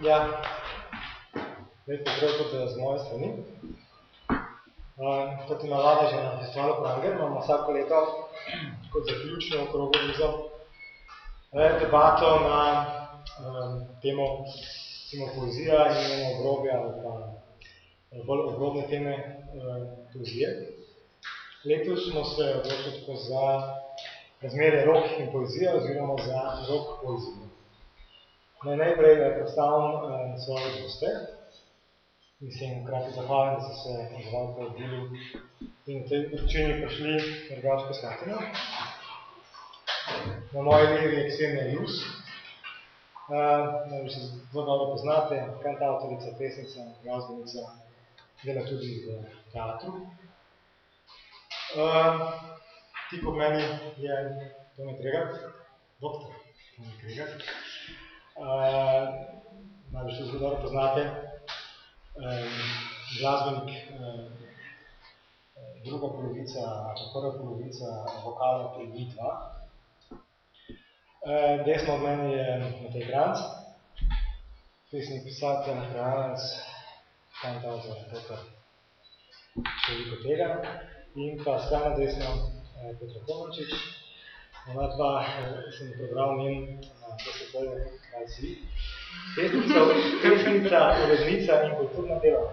Ja, lep pozdrav tudi z moje strani. Uh, kot ima vlada že na festivalu Pranger, imamo vsako leto kot zaključno okrogo vizo eh, debato na um, temo temo poezija in njeno obrobje ali pa bolj obrobne teme uh, poezije. Letos smo se odločili tako za razmerje rok in poezija oziroma za rok poezije. Naj najprej predstavim uh, svoje goste. Mislim, krati zahvalen, da so se odzvali po odbilu in v tej pričini prišli Rgačko Skatino. Na moji levi je Ksenija Jus. Uh, se zelo dobro poznate, kantautorica, pesnica, glasbenica, dela tudi v teatru. Uh, ti po meni je Tone Kregat, doktor Tone Kregat. Uh, najbolj se zelo dobro poznate, um, glasbenik, um, druga polovica, prva polovica vokala pri V2. Uh, desno od meni je Matej Kranc, pesnik, pisatelj, hranec, kantautor, doktor, še veliko tega. In pa skrajno desno eh, Petro Komarčič. Ona dva sem prebral njen PSP-je kaj si. Pesnica, pesnica, urednica in kulturna dela.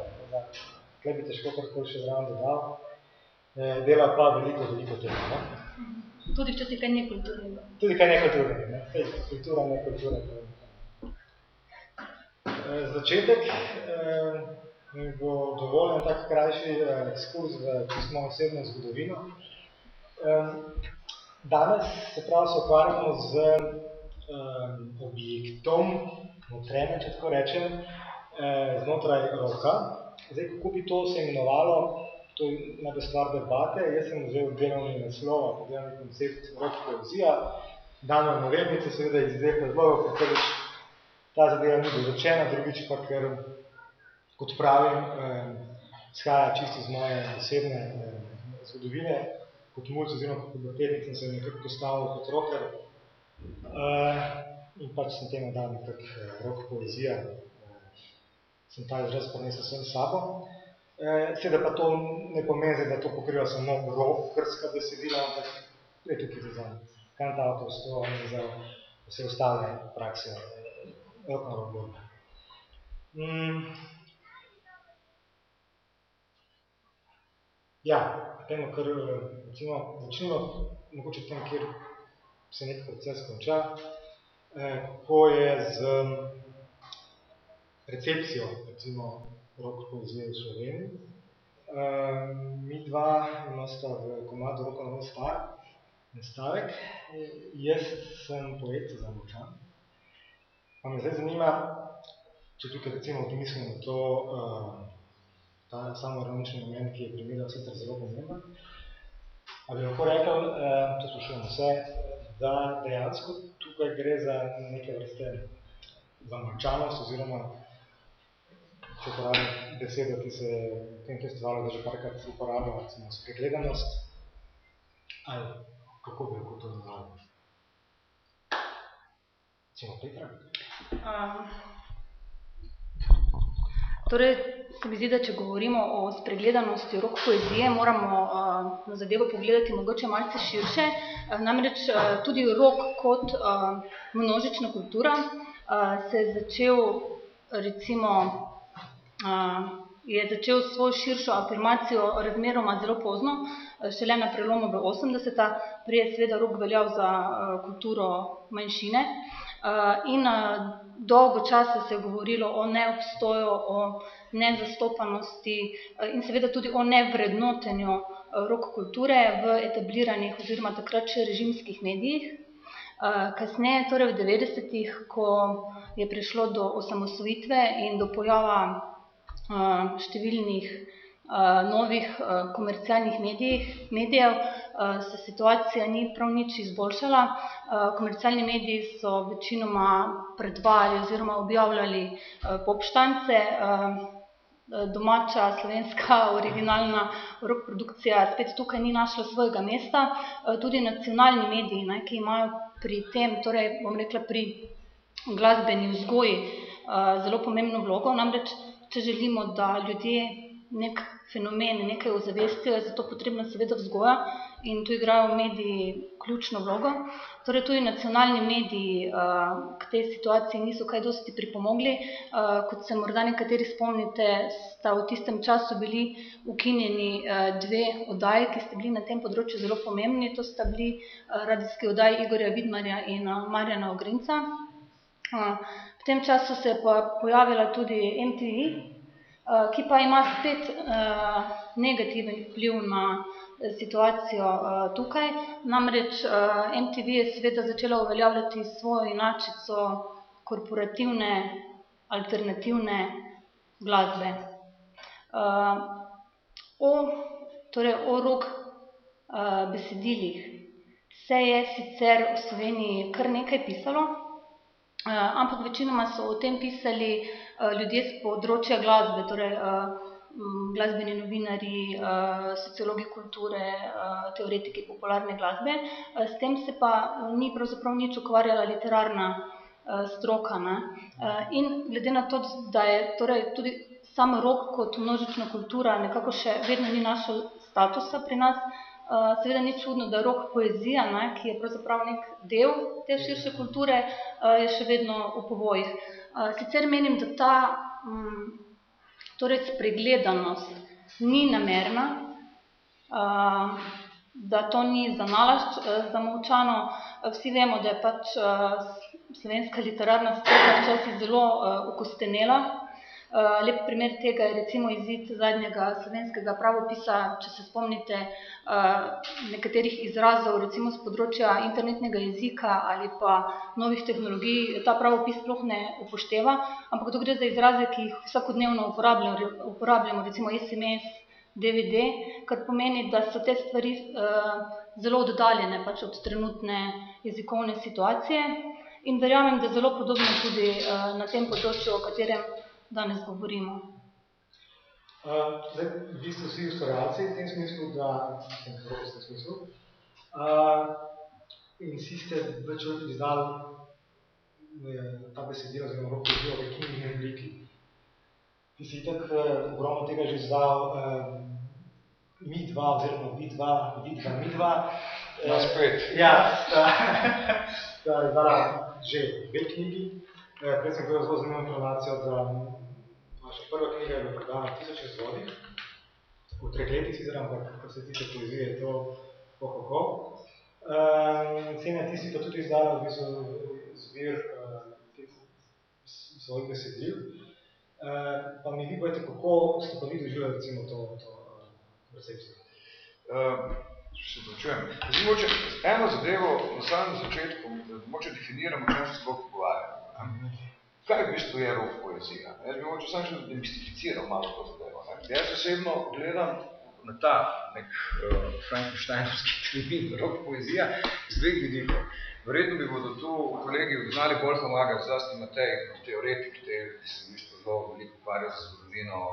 Tukaj bi težko karkoli še zraven dodal. Dela pa veliko, veliko tega. Ne? Tudi če si kaj nekulturnega. Tudi kaj nekulturnega. Ne? Sej, kultura, nekultura. Začetek mi bo dovoljen tak krajši ekskurs v pismo osebno zgodovino. Danes se prav se ukvarjamo z um, objektom, notrenem, če tako rečem, eh, znotraj roka. Zdaj, kako bi to se imenovalo, to je najbolj stvar debate. Jaz sem vzel delovni naslov, delovni koncept rok poezija. Dano navednice, seveda iz dveh razlogov, ker prvič ta zadeva ni določena, drugič pa, ker, kot pravim, eh, skaja čisto iz moje osebne eh, zgodovine, kot mulc oziroma kot pubertetnik sem se nekako postavil kot roker, in pač sem temu dal nekak uh, rok poezija, uh, sem ta izraz prinesel vsem sabo. Uh, Seveda pa to ne pomeni, da to pokriva samo rokerska besedila, ampak je tukaj za kantautorstvo in za vse ostale prakse rock'n'roll borbe. Mm. Ja, temo, kar recimo, začnimo mogoče tam, kjer se nek proces konča, eh, ko je z recepcijo, recimo, rok poezije v Sloveniji. Eh, mi dva imasta v komadu Roko na star, nastavek. Jaz sem poet za močan. Pa me zdaj zanima, če tukaj recimo pomislimo na to, eh, ta samoironični moment, ki je primerjal sicer zelo pomemben, ali lahko rekel, to sprašujem vse, da dejansko tukaj gre za neke vrste zamrčanost oziroma če uporabim besedo, ki se v tem festivalu že parkrat uporablja, recimo spregledanost, ali kako bi lahko to nazval? Recimo Petra? Um, torej, se mi zdi, da če govorimo o spregledanosti rok poezije, moramo uh, na zadevo pogledati mogoče malce širše. Uh, namreč uh, tudi rok kot uh, množična kultura uh, se je začel recimo uh, je začel svojo širšo afirmacijo razmeroma zelo pozno, šele na prelomu v 80-ta, prej je seveda rok veljal za uh, kulturo manjšine. Uh, in uh, dolgo časa se je govorilo o neobstoju, o nezastopanosti eh, in seveda tudi o nevrednotenju eh, rok kulture v etabliranih oziroma takrat še režimskih medijih. Eh, kasneje, torej v 90-ih, ko je prišlo do osamosvojitve in do pojava številnih novih komercialnih medijih, medijev, se situacija ni prav nič izboljšala. Komercialni mediji so večinoma predvajali oziroma objavljali popštance, Eh, domača, slovenska, originalna rock produkcija spet tukaj ni našla svojega mesta. Eh, tudi nacionalni mediji, ne, ki imajo pri tem, torej bom rekla pri glasbeni vzgoji, zelo pomembno vlogo, namreč, če želimo, da ljudje nek fenomen, nekaj ozavestijo, je zato potrebna seveda vzgoja in tu igrajo mediji ključno vlogo. Torej, tudi nacionalni mediji k tej situaciji niso kaj dosti pripomogli. Kot se morda nekateri spomnite, sta v tistem času bili ukinjeni dve oddaji, ki sta bili na tem področju zelo pomembni, to sta bili radijski oddaji Igorja Vidmarja in Marjana Ogrinca. V tem času se je pa pojavila tudi MTV, ki pa ima spet negativen vpliv na situacijo tukaj. Namreč MTV je seveda začela uveljavljati svojo inačico korporativne, alternativne glasbe. O, torej o rock besedilih se je sicer v Sloveniji kar nekaj pisalo, ampak večinoma so o tem pisali ljudje s področja glasbe, torej glasbeni novinarji, sociologi kulture, teoretiki popularne glasbe. S tem se pa ni pravzaprav nič ukvarjala literarna stroka, ne. In glede na to, da je torej tudi sam rock kot množična kultura nekako še vedno ni našel statusa pri nas, seveda ni čudno, da rock poezija, ne, ki je pravzaprav neki del te širše kulture, je še vedno v povojih. Sicer menim, da ta torej spregledanost ni namerna, da to ni zanalašč zamolčano. Vsi vemo, da je pač slovenska literarna scena včasih zelo okostenela. Lep primer tega je recimo izid zadnjega slovenskega pravopisa, če se spomnite nekaterih izrazov, recimo s področja internetnega jezika ali pa novih tehnologij, ta pravopis sploh ne upošteva, ampak to gre za izraze, ki jih vsakodnevno uporabljamo, recimo SMS, DVD, kar pomeni, da so te stvari zelo oddaljene pač od trenutne jezikovne situacije. In verjamem, da zelo podobno tudi na tem področju, o katerem danes govorimo. zdaj, vi ste vsi ustvarjalci v tem smislu, da, v smislu, in vsi ste več manj izdali ta besedila oziroma rock poezijo v knjižni obliki. Ti si itak ogromno tega že izdal, midva oziroma vidva, vidva, midva. Nas pet. Ja, sta sta izdala že dve knjigi. Prej sem dobil zelo zanimivo informacijo, da vaša prva knjiga je bila prodana v tisoč izvodih, v treh letih sicer, ampak kar se tiče poezije, je to ohoho. Ksenija, ti si pa tudi izdala v bistvu zbir teh svojih besedil. Pa mi vi povejte, kako ste pa vi doživljali recimo to, to recepcijo? Se opravičujem. Zdaj mogoče eno zadevo na samem začetku, mogoče definiramo, o čem se sploh pogovarjamo. Kaj v bistvu je rock poezija? Jaz bi mogoče samo še demistificiral malo to zadevo, ne. Jaz osebno gledam na ta neki frankensteinovski termin rock poezija z dveh vidikov. Verjetno mi bodo tu kolegi znali bolj pomagati, zlasti Matej, teoretik te, ki se v bistvu zelo veliko ukvarja z zgodovino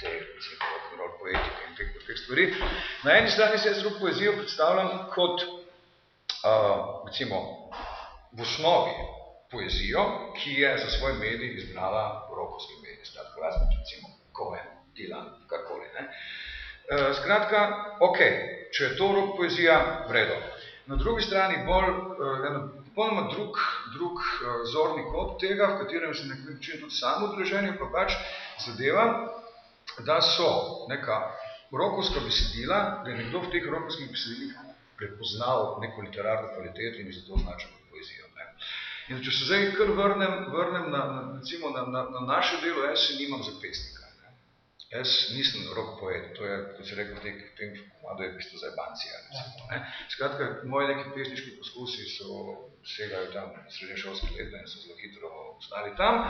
te rock poetike in teh, teh stvari. Na eni strani si jaz rock poezijo predstavljam kot recimo v osnovi poezijo, ki je za svoj medij izbrala rockovski medij, skratka razen recimo Cohen, Dylan, karkoli, ne. Skratka, okej, če je to rock poezija, v redu. Na drugi strani bolj eno popolnoma drug, drug zorni kot tega, v katerem sem na neki način tudi sam udeležen, je pa pač zadeva, da so neka rockovska besedila, da je nekdo v teh rockovskih besedilih prepoznal neko literarno kvaliteto in zato kot poezijo, ne. In če se zdaj kar vrnem, vrnem na, na recimo na, na, na naše delo, jaz se nimam za pesnika, ne. Jaz nisem rock poet, to je, kot si rekel, v tem komadu je v bistvu zajbancija, recimo, ne. Skratka, moji neki pesniški poskusi so, segajo tam srednješolska leta in so zelo hitro ostali tam.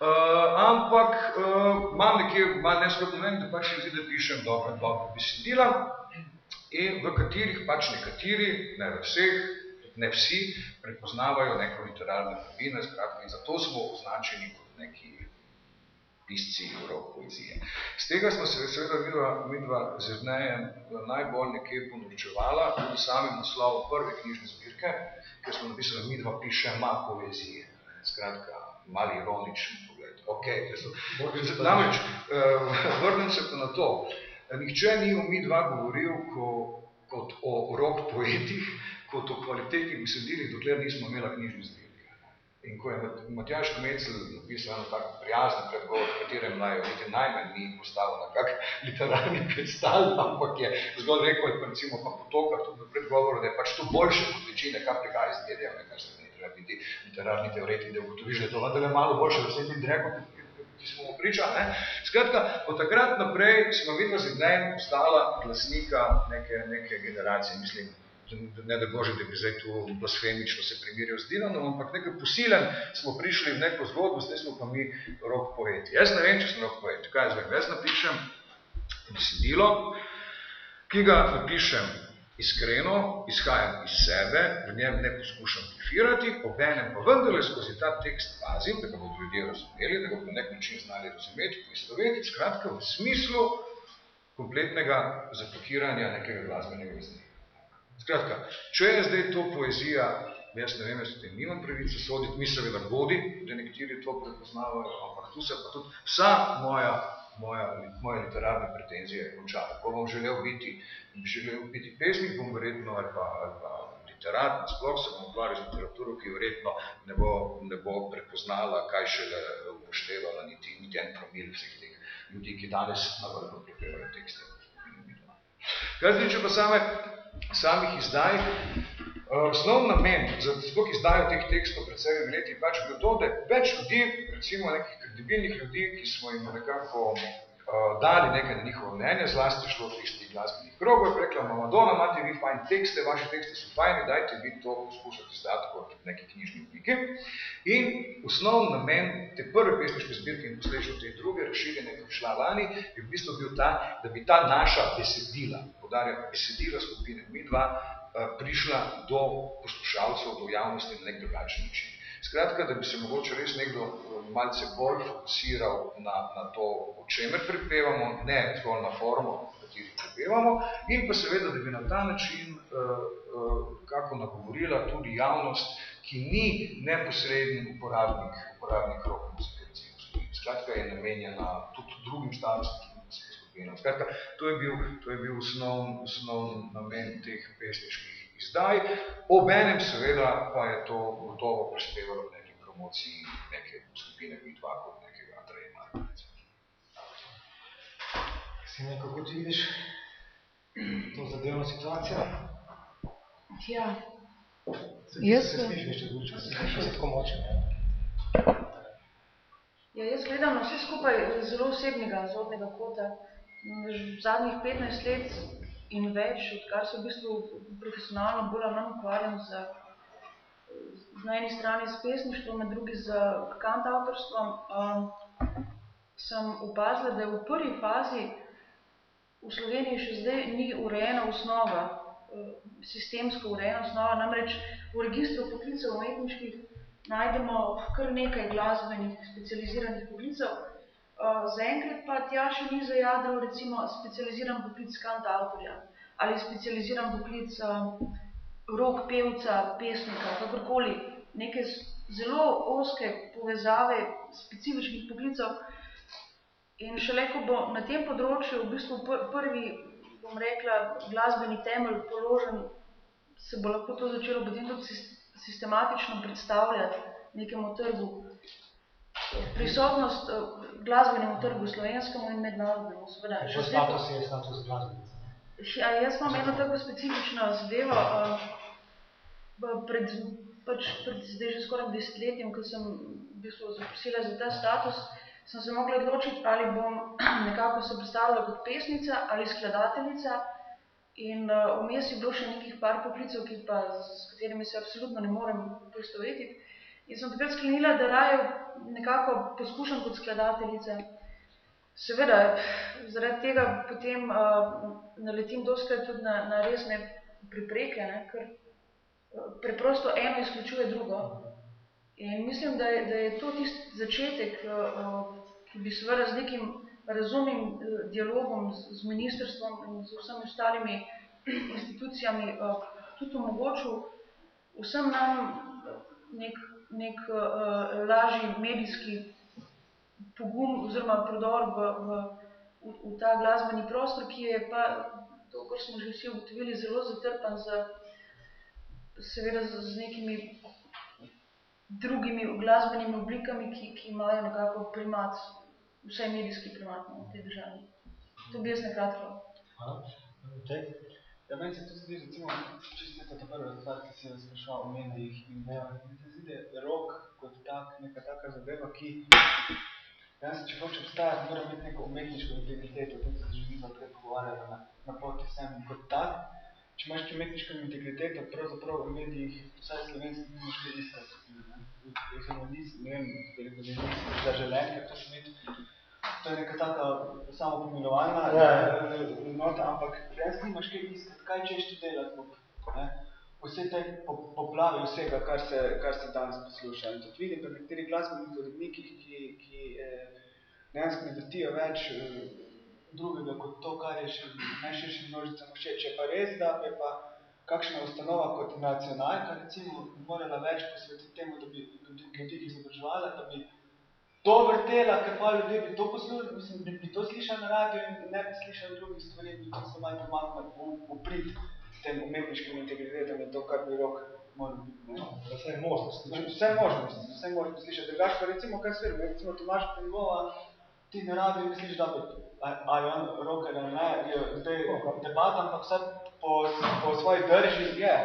Ampak imam nekje malo neskrben moment, da pač se zdi, da pišem dobra, dobra besedila in v katerih pač nekateri, ne vseh, ne vsi, prepoznavajo neko literarno prvino, skratka, in zato smo označeni kot neki pisci rock poezije. Iz tega smo se seveda midva, midva z Jernejem najbolj nekje ponorčevala v samem naslovu prve knjižne zbirke, kjer smo napisali Midva pišema poezije. Skratka, malo ironičen pogled. Okay, namreč, uh, vrnem se pa na to. Nihče ni o mi dva govoril ko, kot o rok poetih, kot o kvalitetnih besedilih, dokler nismo imela knjižni zbir. In ko je Matjaš Kmecel napisal eno tako prijazno predgovor, v katerem naj niti najmanj ni postavil na kak literarni predstav, ampak je zgolj rekel, da recimo pa potoka tudi v predgovoru, da je pač to boljše kot večine, kar prihaja iz dedja, kar se ne treba biti literarni teoretik, da ugotoviš, da je to vendar malo boljše, da se ni rekel, ki smo mu pričali. Ne? Skratka, od takrat naprej smo vidno z dnem postala glasnika neke, neke generacije, mislim, ne da Bože, da bi zdaj tu blasfemično se primiril z Dinanom, ampak nekaj posilen smo prišli v neko zgodbo, zdaj smo pa mi rok poeti. Jaz ne vem, če sem rok poeti. Kaj zdaj? Jaz napišem besedilo, ki ga napišem iskreno, izhajam iz sebe, v njem ne poskušam kefirati, obenem pa vendarle skozi ta tekst pazim, da ga bodo ljudje razumeli, da ga bodo nek način znali razumeti, poistovetiti, skratka v smislu kompletnega zapakiranja nekega glasbenega izdelka. Skratka, če je zdaj to poezija, jaz ne vem, jaz tudi nimam pravice soditi, mislim, da bodi, da nekateri to prepoznavajo, ampak tu se pa tudi vsa moja, moja, moja literarna pretenzija je končala. Ko bom želel biti, želel biti pesnik, bom verjetno ali pa, ali pa literat, sploh se bom ukvarjal z literaturo, ki verjetno ne bo, ne bo prepoznala, kaj šele upoštevala niti, niti en promil vseh teh ljudi, ki danes na vrhu prepevajo tekste. Kaj zdi, če pa same samih izdaj. Eh, Osnov namen za sploh izdajo teh tekstov pred sedem leti je pač bilo to, da je več ljudi, recimo nekih kredibilnih ljudi, ki smo jim nekako dali nekaj na njihovo mnenje, zlasti šlo v tistih glasbenih krogov, je rekla, Madonna, imate vi fajn tekste, vaše tekste so fajni, dajte vi to poskušati izdati kot neki knjižni obliki. In osnovni namen te prve pesniške zbirke in posledično te druge razširjene, ki šla lani, je v bistvu bil ta, da bi ta naša besedila, podarjam, besedila skupine mi dva, uh, prišla do poslušalcev, do javnosti na nek drugačen način. Skratka, da bi se mogoče res nekdo eh, malce bolj fokusiral na, na to, o čemer pripevamo, ne zgolj na formo, v kateri pripevamo, in pa seveda, da bi na ta način uh, uh, kako nagovorila tudi javnost, ki ni neposredni uporabnik, uporabnik rok muzike, recimo. Skratka, je namenjena tudi drugim starostnim skupinam. Skratka, to je bil, to je bil osnovn, osnovn namen teh pesniških izdaj, obenem seveda pa je to gotovo prispevalo v neki promociji neke skupine bitva kot nekega Andreja Si nekako ti vidiš to zadevno situacijo? Ja. Jaz se smiš več odlučiti, se smiš se tako močen. Ja, jaz gledam na vse skupaj zelo osebnega, zodnega kota. V zadnjih 15 let in več, odkar se v bistvu profesionalno bolj ali manj ukvarjam z, z na eni strani s pesništvom, na drugi z kantautorstvom, um, sem opazila, da je v prvi fazi v Sloveniji še zdaj ni urejena osnova, uh, sistemsko urejena osnova, namreč v registru poklicev umetniških najdemo kar nekaj glasbenih specializiranih poklicev, zaenkrat pa tja še ni zajadral recimo specializiran poklic kanta avtorja ali specializiran poklic uh, rok pevca, pesnika, kakorkoli, neke zelo oske povezave specifičnih poklicov. In šele, ko bo na tem področju v bistvu prvi, bom rekla, glasbeni temelj položen, se bo lahko to začelo tudi sistematično predstavljati nekemu trgu prisotnost uh, glasbenemu trgu slovenskemu in mednarodnemu. Seveda, Še status je status glasbenice. Ja, jaz imam eno tako specifično zadevo. Uh, pred, pač, pred zdaj že skoraj desetletjem, ko sem v bistvu zaprosila za ta status, sem se mogla odločiti, ali bom nekako se predstavila kot pesnica ali skladateljica. In uh, vmes je bilo še nekih par poklicev, ki pa, s katerimi se absolutno ne morem poistovetiti. In sem takrat sklenila, da raje nekako poskušam kot skladateljica. Seveda, zaradi tega potem uh, naletim doskrat tudi na, na resne pripreke, ne, ker uh, preprosto eno izključuje drugo. In mislim, da je, da je to tisti začetek, uh, ki bi seveda z nekim razumnim uh, dialogom z, z ministrstvom in z vsemi ostalimi institucijami uh, tudi omogočil vsem nam nek nek uh, lažji medijski pogum oziroma prodor v, v, v, v ta glasbeni prostor, ki je pa, to, kar smo že vsi ugotovili, zelo zatrpan z, seveda z, z nekimi drugimi glasbenimi oblikami, ki, ki imajo nekako primat, vse medijski primat no, v tej državi. To bi jaz nekratko. Ja, meni se tudi zdi, recimo, čisto ta prva stvar, ki si jo sprašal o medijih in ja, da rok kot tak, neka taka zadeva, ki jaz, če hoče obstajati, mora imeti neko umetniško integriteto, tudi se želiva prej pogovarjala na, na poti sem kot tak. Če imaš umetniško integriteto, pravzaprav v medijih, vsaj slovenski, nimaš kaj iskati. Oziroma, ne vem, veliko da nisi zaželen, ker to se vidi to je neka taka samo pomilovalna ja, ja. nota, ampak res nimaš kaj iskati, kaj češ ti delati. Ne? Vse te poplave vsega, kar se, kar se danes posluša. In tudi vidim, da nekateri glasbeni uredniki, ki, ki eh, dejansko ne vrtijo več eh, drugega kot to, kar je še najširšim množicam všeč. Je pa res, da je pa kakšna ustanova kot nacionalka, recimo, morala več posvetiti temu, da bi ljudi izobraževala, da bi to vrtela, ker pa ljudje bi to poslušali, mislim, bi, bi to slišali na radio in ne bi slišali drugih stvari, bi to se malo pomaknili v, v prid tem umetniškim integritetom in to, kar bi rok moral biti. Ne? No, vse je možnost. Vse možnosti, vse možnosti slišati. Drugač pa recimo, kaj svirim, recimo Tomaž Pengova, ti na radio misliš, da bi, ali on roker ali ne, je zdaj debata, ampak vse po, po svoji drži je.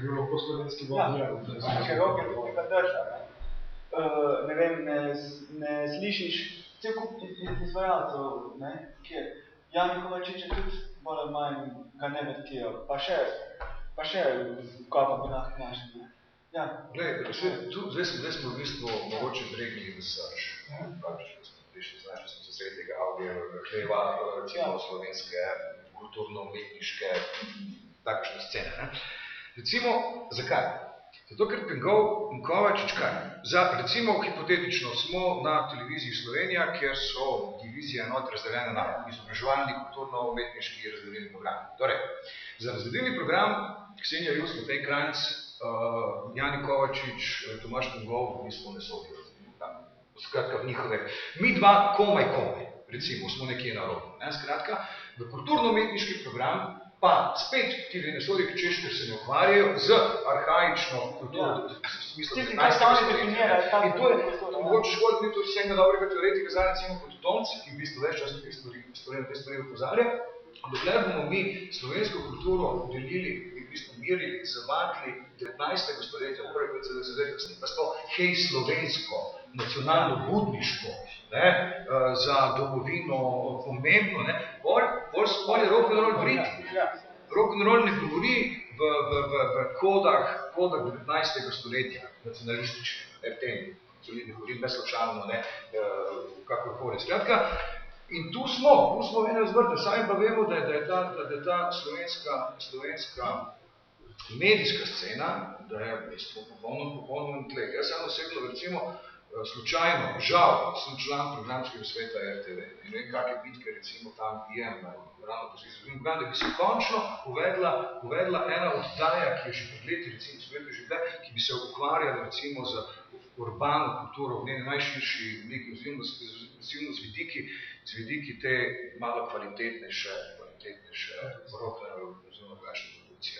Bilo po slovenski vodi. Ja, ker roker je neka drža. Ne? uh, ne vem, ne, ne slišiš cel kup izvajalcev, ne, kjer Jan Kovačič je tudi bolj manj ga ne vrtijo, pa še, pa še pa bi lahko našli. Ja. Glej, še, tu, zdaj, smo, zdaj smo v bistvu mogoče bregli v srč. Pač, smo prišli, znači, smo se sredi tega avdija, hleva, recimo ja. slovenske, kulturno-umetniške, takšne scene. Ne? Recimo, zakaj? Zato, ker Pengov in Kovačič kaj? Za, recimo, hipotetično smo na televiziji Slovenija, kjer so divizije enot razdeljene na izobraževalni, kulturno, umetniški razdeljeni program. Torej, za razdeljeni program Ksenija Jus, Matej Kranc, uh, Jani Kovačič, eh, Tomaš Pengov, mi smo ne sodijo. Skratka, v njihove. Mi dva komaj komaj, recimo, smo nekje na robu. Ne? Skratka, v kulturno-umetniški program pa spet ti venesoliki češ, ker se ne ukvarjajo z arhaično kulturo, ja. v smislu 15. stoletja. In to je, mogoče škoda, ni to vsega dobrega teoretika, zdaj recimo kot Tomc, ki v bistvu več čas na te stvari, stvari, te stvari opozarja, dokler bomo mi slovensko kulturo delili, v bistvu mirili, zavatli 19. stoletja, prvi pred CD, pa sto hej slovensko, nacionalno budniško, ne, eh, za domovino pomembno, ne, bolj, bolj, bolj je rock and roll briti. Rock and roll ne govori v, v, v, v kodah, kodah 19. stoletja, ne, v tem, ne govorim neslučalno, ne, eh, kakorkoli. Skratka, in tu smo, tu smo v enem zvrte, sami pa vemo, da je, da je ta, da je ta slovenska, slovenska medijska scena, da je v bistvu popolno, popolno tleh. Jaz sem osebno, recimo, Eh, slučajno, žal, sem član programskega sveta RTV in vem, kakšne bitke recimo tam bijem na ravno poziciju. In da bi se končno uvedla, uvedla ena oddaja, ki je že pred leti, recimo, spletno že bile, ki bi se ukvarjala recimo z urbano kulturo v njeni najširši obliki, oziroma z vidiki, z vidiki te malo kvalitetnejše, kvalitetnejše rokne oziroma drugačne produkcije.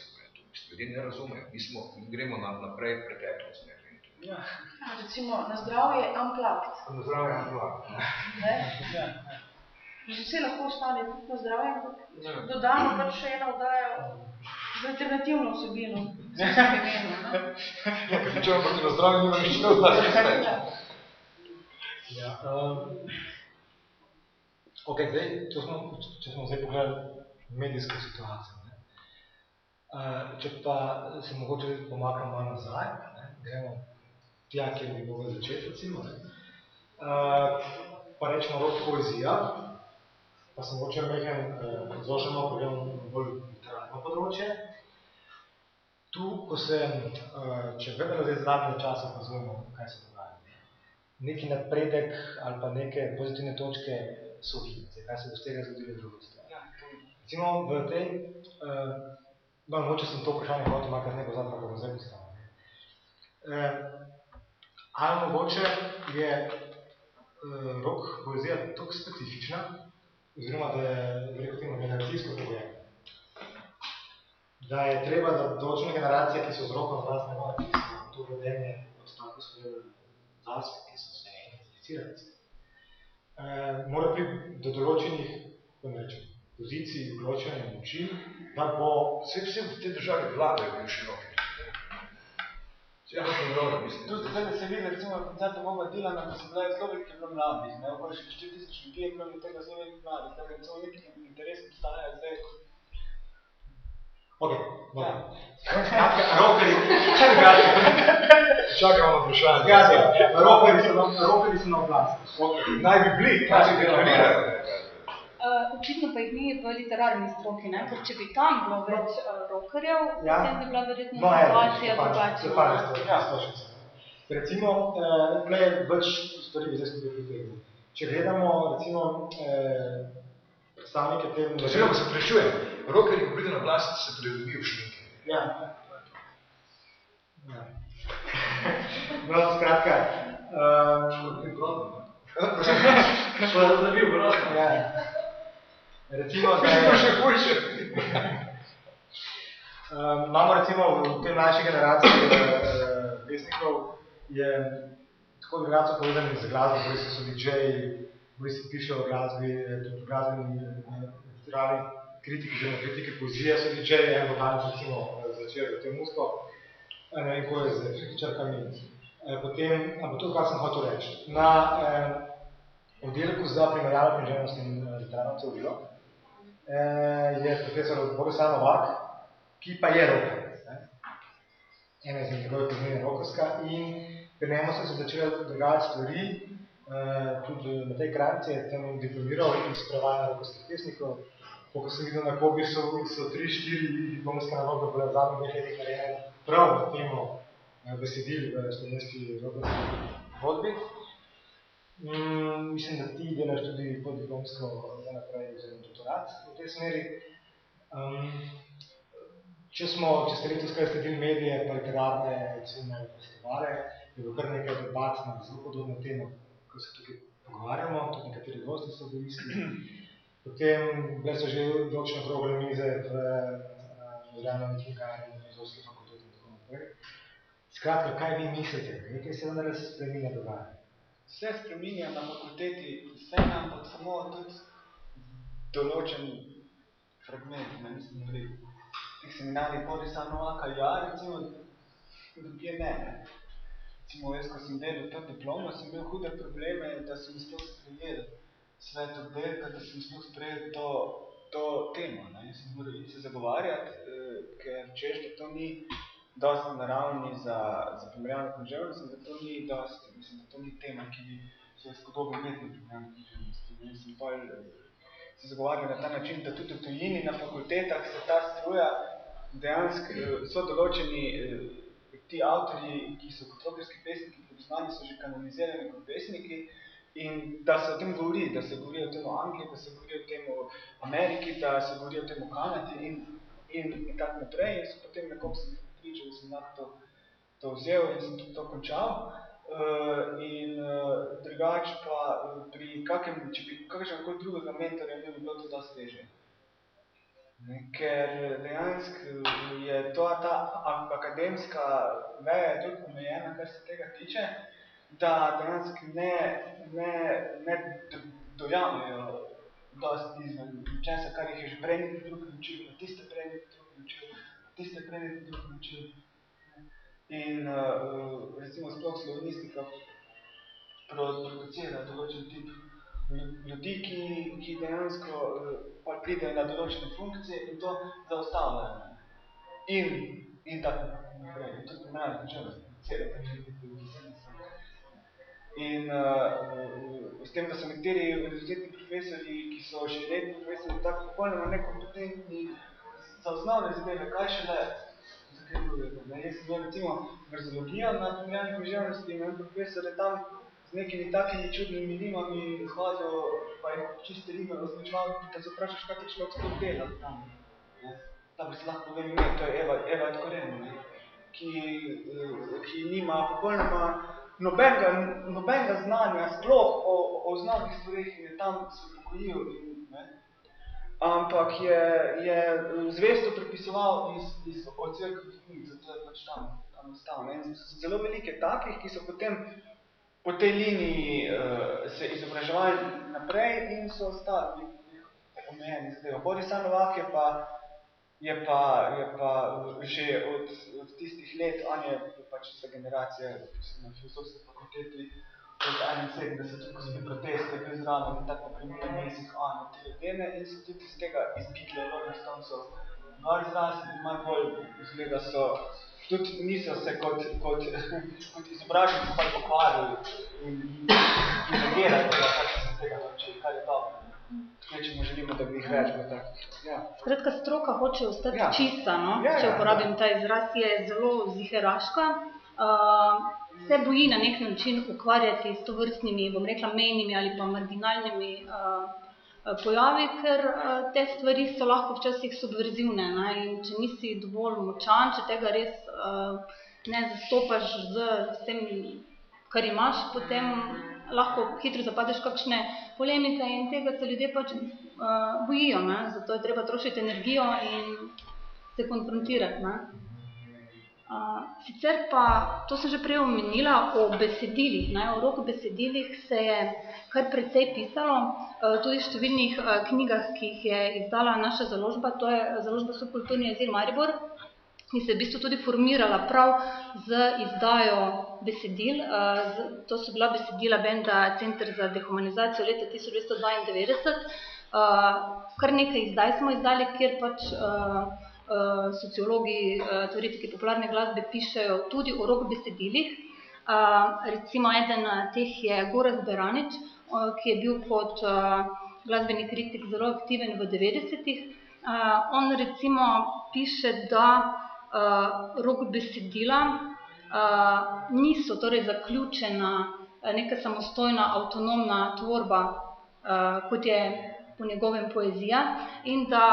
Ljudje ne razumejo, mi, smo, gremo na, naprej preteklost. Ne. Ja. Recimo, na zdravje unplugged. Na zdravje unplugged. Ne? Že vse lahko ostane tudi na zdravje, ampak ja. dodamo pač še ena oddaja z alternativno vsebino. Ja, če vam proti na zdravje nima nič ne oddaje. Ja, um, ok, zdaj, če smo, če smo zdaj pogledali medijsko situacijo, ne? Uh, če pa se mogoče pomakamo malo nazaj, ne? gremo tja, kjer bi mogli začeti, recimo. Ne. Uh, pa rečemo rok poezija, pa sem moče mehen uh, zloženo pogledam bolj literarno področje. Tu, ko se, uh, če vedno zdaj zadnje časa opazujemo, kaj se dogaja, neki napredek ali pa neke pozitivne točke so vidnice, kaj se bo z tega zgodilo drugo stvar. Ja, recimo v tej, uh, no, moče sem to vprašanje hotel makar neko zadnje, pa bom zdaj postavil. Uh, ali mogoče je uh, rok poezija tako specifična, oziroma da je veliko temu generacijsko pogojeno. Da je treba, da določene generacije, ki so z rokom zrasle, ne ki so to vedenje od tako sprejeli zase, ki so se identificirali, eh, mora priti do določenih, kako rečem, pozicij, določene moči, da bo... Vse, vse v te države vladajo v široke. Ja. Tudi zdaj, da se vidi, recimo, koncerta Boba Dilana, ko so bile zelo velike bilo mladih, ne, okoli 4000 ljudi je bilo tega zelo velikih mladih, da recimo neki interes obstaja zdaj. Ok, dobro. Rokeri, čakaj, Čakamo na vprašanje. skratka, rokeri so na, na oblasti. Naj bi bili, kaj se deklarirajo. Uh, očitno pa jih ni v literarni stroki, ne? ker če bi tam bilo več uh, rokerjev, Ja. potem bi bila verjetno No, situacija Stefan, ja, stošica. Recimo, eh, tle je več stvari bi zdaj skupaj pritegnil. Če gledamo, recimo, eh, predstavnike te... Oziroma se prečujem, rokeri, ko pride na oblast, se pridobijo v šminke. Ja. ja. no, skratka, um, je da bil grozno. ja. Recimo, da je... To še hujše. Um, imamo recimo v tej mlajši generaciji uh, pesnikov, je tako drugače povezani z glasbo, bori se so DJ-ji, bori se pišejo o glasbi, eh, tudi glasbeni eh, literarni kritiki, oziroma kritiki poezije so DJ-ji, en bo danes recimo eh, začel v tem musko, eh, ne vem, ko je z črkami. Eh, Potem, ampak to, kar sem hotel reči, na eh, oddelku za primerjavo književnosti in eh, literarno teorijo eh, je profesor Borislav Novak, ki pa je rokovec. Ena izmed njegovih je rokovska in pri njemu so se začele dogajati stvari, eh, tudi Matej Kranjce je tam diplomiral iz prevajanja rokovskih pesnikov, ko sem videl na Kobi, so, so tri, štiri diplomske naloge v zadnjih dveh letih narejene prav na temo eh, besedil v slovenski rokovski hodbi. Mm, mislim, da ti delaš tudi podiplomsko zdaj naprej oziroma doktorat v tej smeri. Um, če smo, če ste letos kaj sledili medije, pa literarne recimo festivale, je bilo kar nekaj debat na zelo podobno temo, ko se tukaj pogovarjamo, tudi nekateri gosti so bili isti. Potem bile so že določene okrogle mize v Ljubljani knjigarni, na Filozofski fakulteti in tako naprej. Skratka, kaj vi mislite? Nekaj se vendar spreminja dogaja. Vse spreminja na fakulteti, vse ampak samo tudi določen fragment, ne mislim, da teh seminarjih Borisa Novaka, ja, recimo, drugje ne, ne. Recimo, jaz, ko sem delal to diplomo, sem imel hude probleme, da sem sploh sprejel svet oddelka, da sem sploh sprejel to, to temo, ne. Jaz sem moral se zagovarjati, eh, ker češ, da to ni dosti na ravni za, za primerjalno književnost, da to ni dosti, mislim, da to ni tema, ki se spodobila umetno primerjalno književnost. In jaz sem pol se zagovarjal na ta način, da tudi v tujini na fakultetah se ta struja dejansko eh, so določeni eh, ti avtorji, ki so kot rokerski pesniki prepoznani, so že kanonizirani kot pesniki in da se o tem govori, da se govori o tem o Angliji, da se govori o tem o Ameriki, da se govori o tem o Kanadi in, in, in tako naprej. In sem potem nekoliko sem pričal, da sem to, to vzel in sem to končal. Uh, in uh, drugače pa uh, pri kakem, če bi kakšen koli drugega mentorja imel, bi bilo to dosti težje. Ne, ker dejansko je to ta akademska veja je toliko omejena, kar se tega tiče, da dejansko ne, ne, ne do- dojamejo dosti izven česa, kar jih je že prej nekaj drug naučil, pa tiste prej nekaj drug naučil, pa tiste prej nekaj drug naučil. In uh, recimo sploh slovenistika producira določen tip lju- ljudi, ki, ki dejansko uh, pa pridejo na določene funkcije in to zaustavljajo. ne. In, in tako naprej. In tudi tipe ljudi. In uh, s tem, da so nekateri univerzitetni profesori, ki so še redni profesori, tako popolnoma nekompetentni za osnovne zadeve, kaj šele kaj drugega. Ne? Jaz sem recimo verzologijo na primerjalni književnosti in en profesor je tam z nekimi takimi čudnimi rimami hodil, pa je čiste rime označeval, da se vprašaš, kaj te človek sploh dela tam. Ne? Bi se lahko povem ime, to je Eva, Eva Tkoren, ne? ki, eh, ki nima popolnoma nobenega, nobenega znanja, sploh o, o znanih stvarih in je tam se upokojil in ampak je, je zvesto prepisoval iz, iz knjig, zato je pač tam, tam ostal. Ne. Zelo velike takih, ki so potem po tej liniji uh, se izobraževali naprej in so ostali omejeni zadeva. Boris Novak je pa, je pa, je pa že od, od tistih let, on je pač za generacije na filozofski fakulteti od 71, ko so bili proteste, bil zraven in tako premijer mesih, on te ljudene in so tudi iz tega izbitli Rolling Stonesov. Gor zrazen in malo bolj izgleda so tudi niso se kot, kot, kot izobraženi pač pokvarili in, in negirali, da pač se tega naučili, kar je dobro. Kvečemo želimo, da bi jih več bilo takih. Ja. Skratka, stroka hoče ostati Ja. čista, no? Ja, ja, če uporabim ta izraz, je zelo ziheraška. Uh, se boji na nek način ukvarjati s tovrstnimi, bom rekla, mejnimi ali pa marginalnimi uh, pojavi, ker uh, te stvari so lahko včasih subverzivne. Ne? In če nisi dovolj močan, če tega res uh, ne zastopaš z, s tem, kar imaš, potem lahko hitro zapadeš kakšne polemike in tega se ljudje pač uh, bojijo. Ne? Zato je treba trošiti energijo in se konfrontirati. Ne? Sicer pa, to sem že prej omenila, o besedilih. Ne? O rok besedilih se je kar precej pisalo, uh, tudi v številnih uh, knjigah, ki jih je izdala naša založba, to je založba Subkulturni jezir Maribor, ki se je v bistvu tudi formirala prav z izdajo besedil. Z, to so bila besedila benda Center za dehumanizacijo leta 1992. Uh, kar nekaj izdaj smo izdali, kjer pač sociologi, uh, teoretiki popularne glasbe pišejo tudi o rok besedilih. Uh, recimo eden teh je Goraz Beranič, ki je bil kot glasbeni kritik zelo aktiven v 90-ih. Uh, on recimo piše, da rok besedila niso torej zaključena neka samostojna, avtonomna tvorba, kot je po njegovem poezija in da,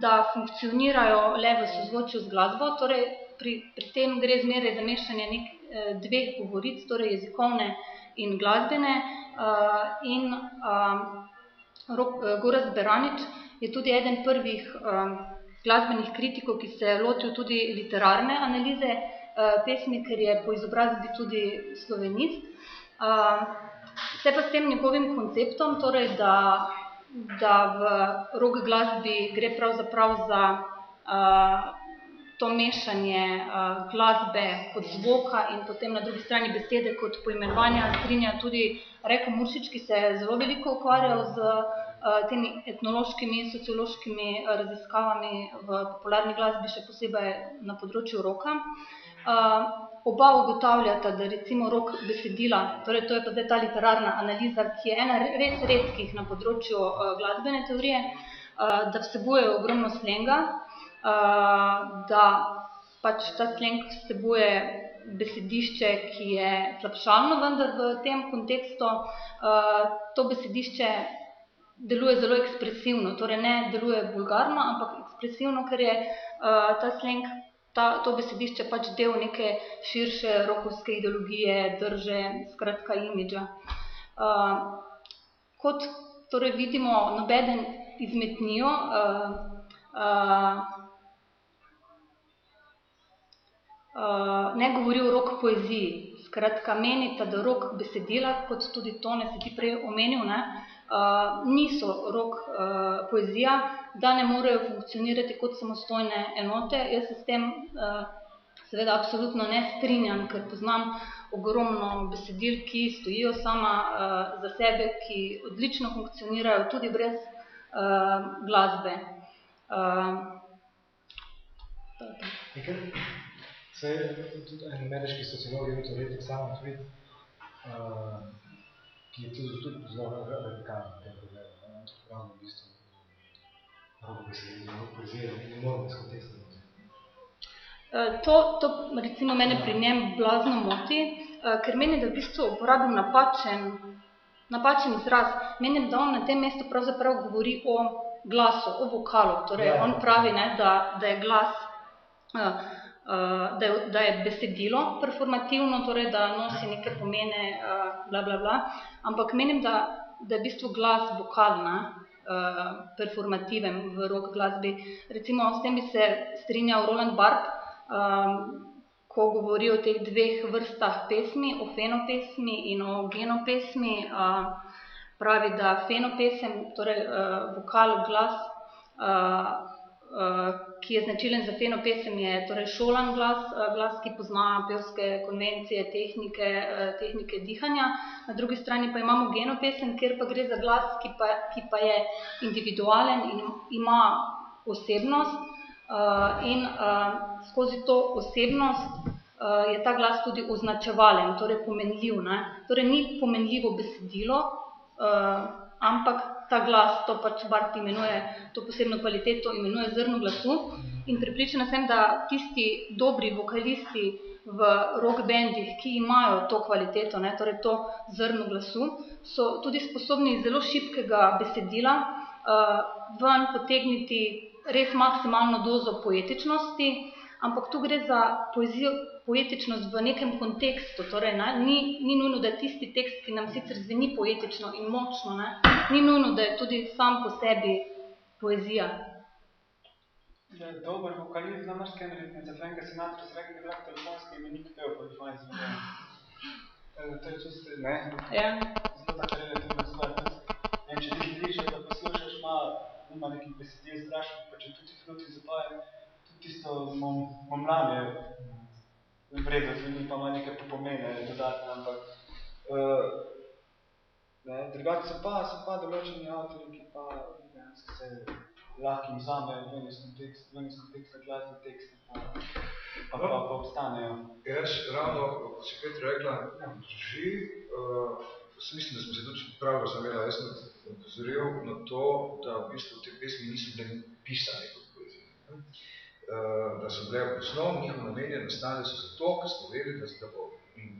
da funkcionirajo le v sozvočju z glasbo, torej pri, pri tem gre zmeraj za mešanje nek, eh, dveh govoric, torej jezikovne in glasbene. Uh, in uh, uh, Goraz Beranič je tudi eden prvih uh, glasbenih kritikov, ki se je lotil tudi literarne analize uh, pesmi, ker je po izobrazbi tudi slovenist. Uh, Vse pa s tem njegovim konceptom, torej da da v rock glasbi gre pravzaprav za uh, to mešanje uh, glasbe kot zvoka in potem na drugi strani besede kot poimenovanja strinja tudi Reko Muršič, ki se je zelo veliko ukvarjal z uh, temi etnološkimi in sociološkimi raziskavami v popularni glasbi, še posebej na področju roka. Uh, oba ugotavljata, da recimo rok besedila, torej to je pa zdaj ta literarna analiza, ki je ena res redkih na področju uh, glasbene teorije, uh, da vsebuje ogromno slenga, uh, da pač ta sleng vsebuje besedišče, ki je slabšalno, vendar v tem kontekstu uh, to besedišče deluje zelo ekspresivno, torej ne deluje vulgarno, ampak ekspresivno, ker je uh, ta sleng ta, to besedišče pač del neke širše rokovske ideologije, drže, skratka imidža. Uh, kot torej vidimo, nobeden izmed njo uh, uh, uh, ne govori o rok poeziji. Skratka, menita, da rok besedila, kot tudi Tone si ti prej omenil, ne, uh, niso rok uh, poezija, da ne morejo funkcionirati kot samostojne enote. Jaz se s tem uh, seveda absolutno ne strinjam, ker poznam ogromno besedil, ki stojijo sama uh, za sebe, ki odlično funkcionirajo tudi brez uh, glasbe. Uh, Saj, tudi en ameriški sociolog in teoretik Simon Tweed, uh, ki je tudi, tudi zelo radikalen v tem pogledu. Ne? Pravno v bistvu poezije, ne moramo iz konteksta To, to recimo mene pri njem blazno moti, ker meni, da v bistvu uporabim napačen, napačen izraz. Menim, da on na tem mestu pravzaprav govori o glasu, o vokalu. Torej, Ja. on pravi, ne, da, da je glas uh, da je, da je besedilo performativno, torej da nosi neke pomene, bla, bla, bla, ampak menim, da, da je v bistvu glas vokalna, performativen v rock glasbi. Recimo, s tem bi se strinjal Roland Barthes, ko govori o teh dveh vrstah pesmi, o fenopesmi in o genopesmi, pravi, da fenopesem, torej vokal, glas, ki je značilen za fenopesem, je torej šolan glas, glas, ki pozna pevske konvencije, tehnike, tehnike dihanja, na drugi strani pa imamo genopesem, kjer pa gre za glas, ki pa, ki pa je individualen in ima osebnost, in skozi to osebnost je ta glas tudi označevalen, torej pomenljiv, ne. Torej ni pomenljivo besedilo, ampak ta glas, to pač Barthes imenuje, to posebno kvaliteto imenuje zrno glasu, in prepričana sem, da tisti dobri vokalisti v rock bendih, ki imajo to kvaliteto, ne, torej to zrno glasu, so tudi sposobni zelo šibkega besedila ven potegniti res maksimalno dozo poetičnosti, ampak tu gre za poezijo, poetičnost v nekem kontekstu, torej ne, ni, ni nujno, da je tisti tekst, ki nam sicer zveni poetično in močno, ne, ni nujno, da je tudi sam po sebi poezija. Da je dober vokalist, zna marsikaj narediti, za Franka Sinatra da je telefonski imenik pel, pa bi fajn zvonil. To je čisto, ne, Ja. zelo taka relativna stvar. Ne vem, če ti želiš, da poslušaš malo, nima nekih besedil strašnih, pa če tudi fluti zapoje, tisto momljanje v redu zveni, pa ima neke pomene dodatne, ampak ne, drugače so pa, so pa določeni avtorji, ki pa dejansko se lahko vzamejo ven iz konteksta, ven iz konteksta glasbe tekste pa pa pa obstanejo. Jaz ravno, ko si Petra rekla, drži, jaz mislim, da smo se tudi prav razumela, jaz sem opozoril na to, da v bistvu te pesmi niso bile pisane kot poezija, ne. Da so bile v osnovi, njihov namen nastale so zato, ker smo vedeli, da bo,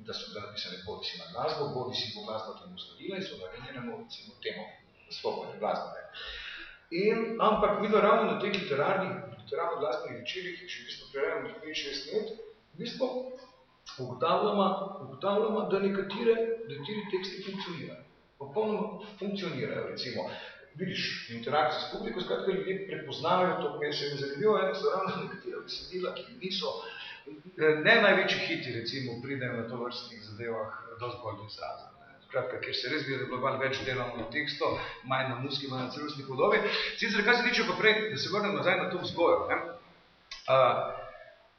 da so bile napisane bodisi na glasbo, bodisi bo glasba temu sledila in so namenjene recimo temu nastopanju glasbe, ne. In, ampak midva ravno na teh literarnih, literarno-glasbenih večerih, še v bistvu prerajamo pet, šest let, v bistvu ugotavljava, ugotavljava, da nekatere, nekateri teksti funkcionirajo. Popolnoma funkcionirajo, recimo, vidiš, interakcija s publiko, skratka, ljudje prepoznajo to pesem in zanimivo je, da so ravno nekatera besedila, ki niso, ne največji hiti, recimo, pridejo na tovrstnih zadevah dosti bolj ne. Skratka, kjer se res je bilo več delano na tekstu, manj na muziki, manj na celostni podobi. Sicer, kar se tiče pa prej, da se vrnem nazaj na to vzgojo, ne,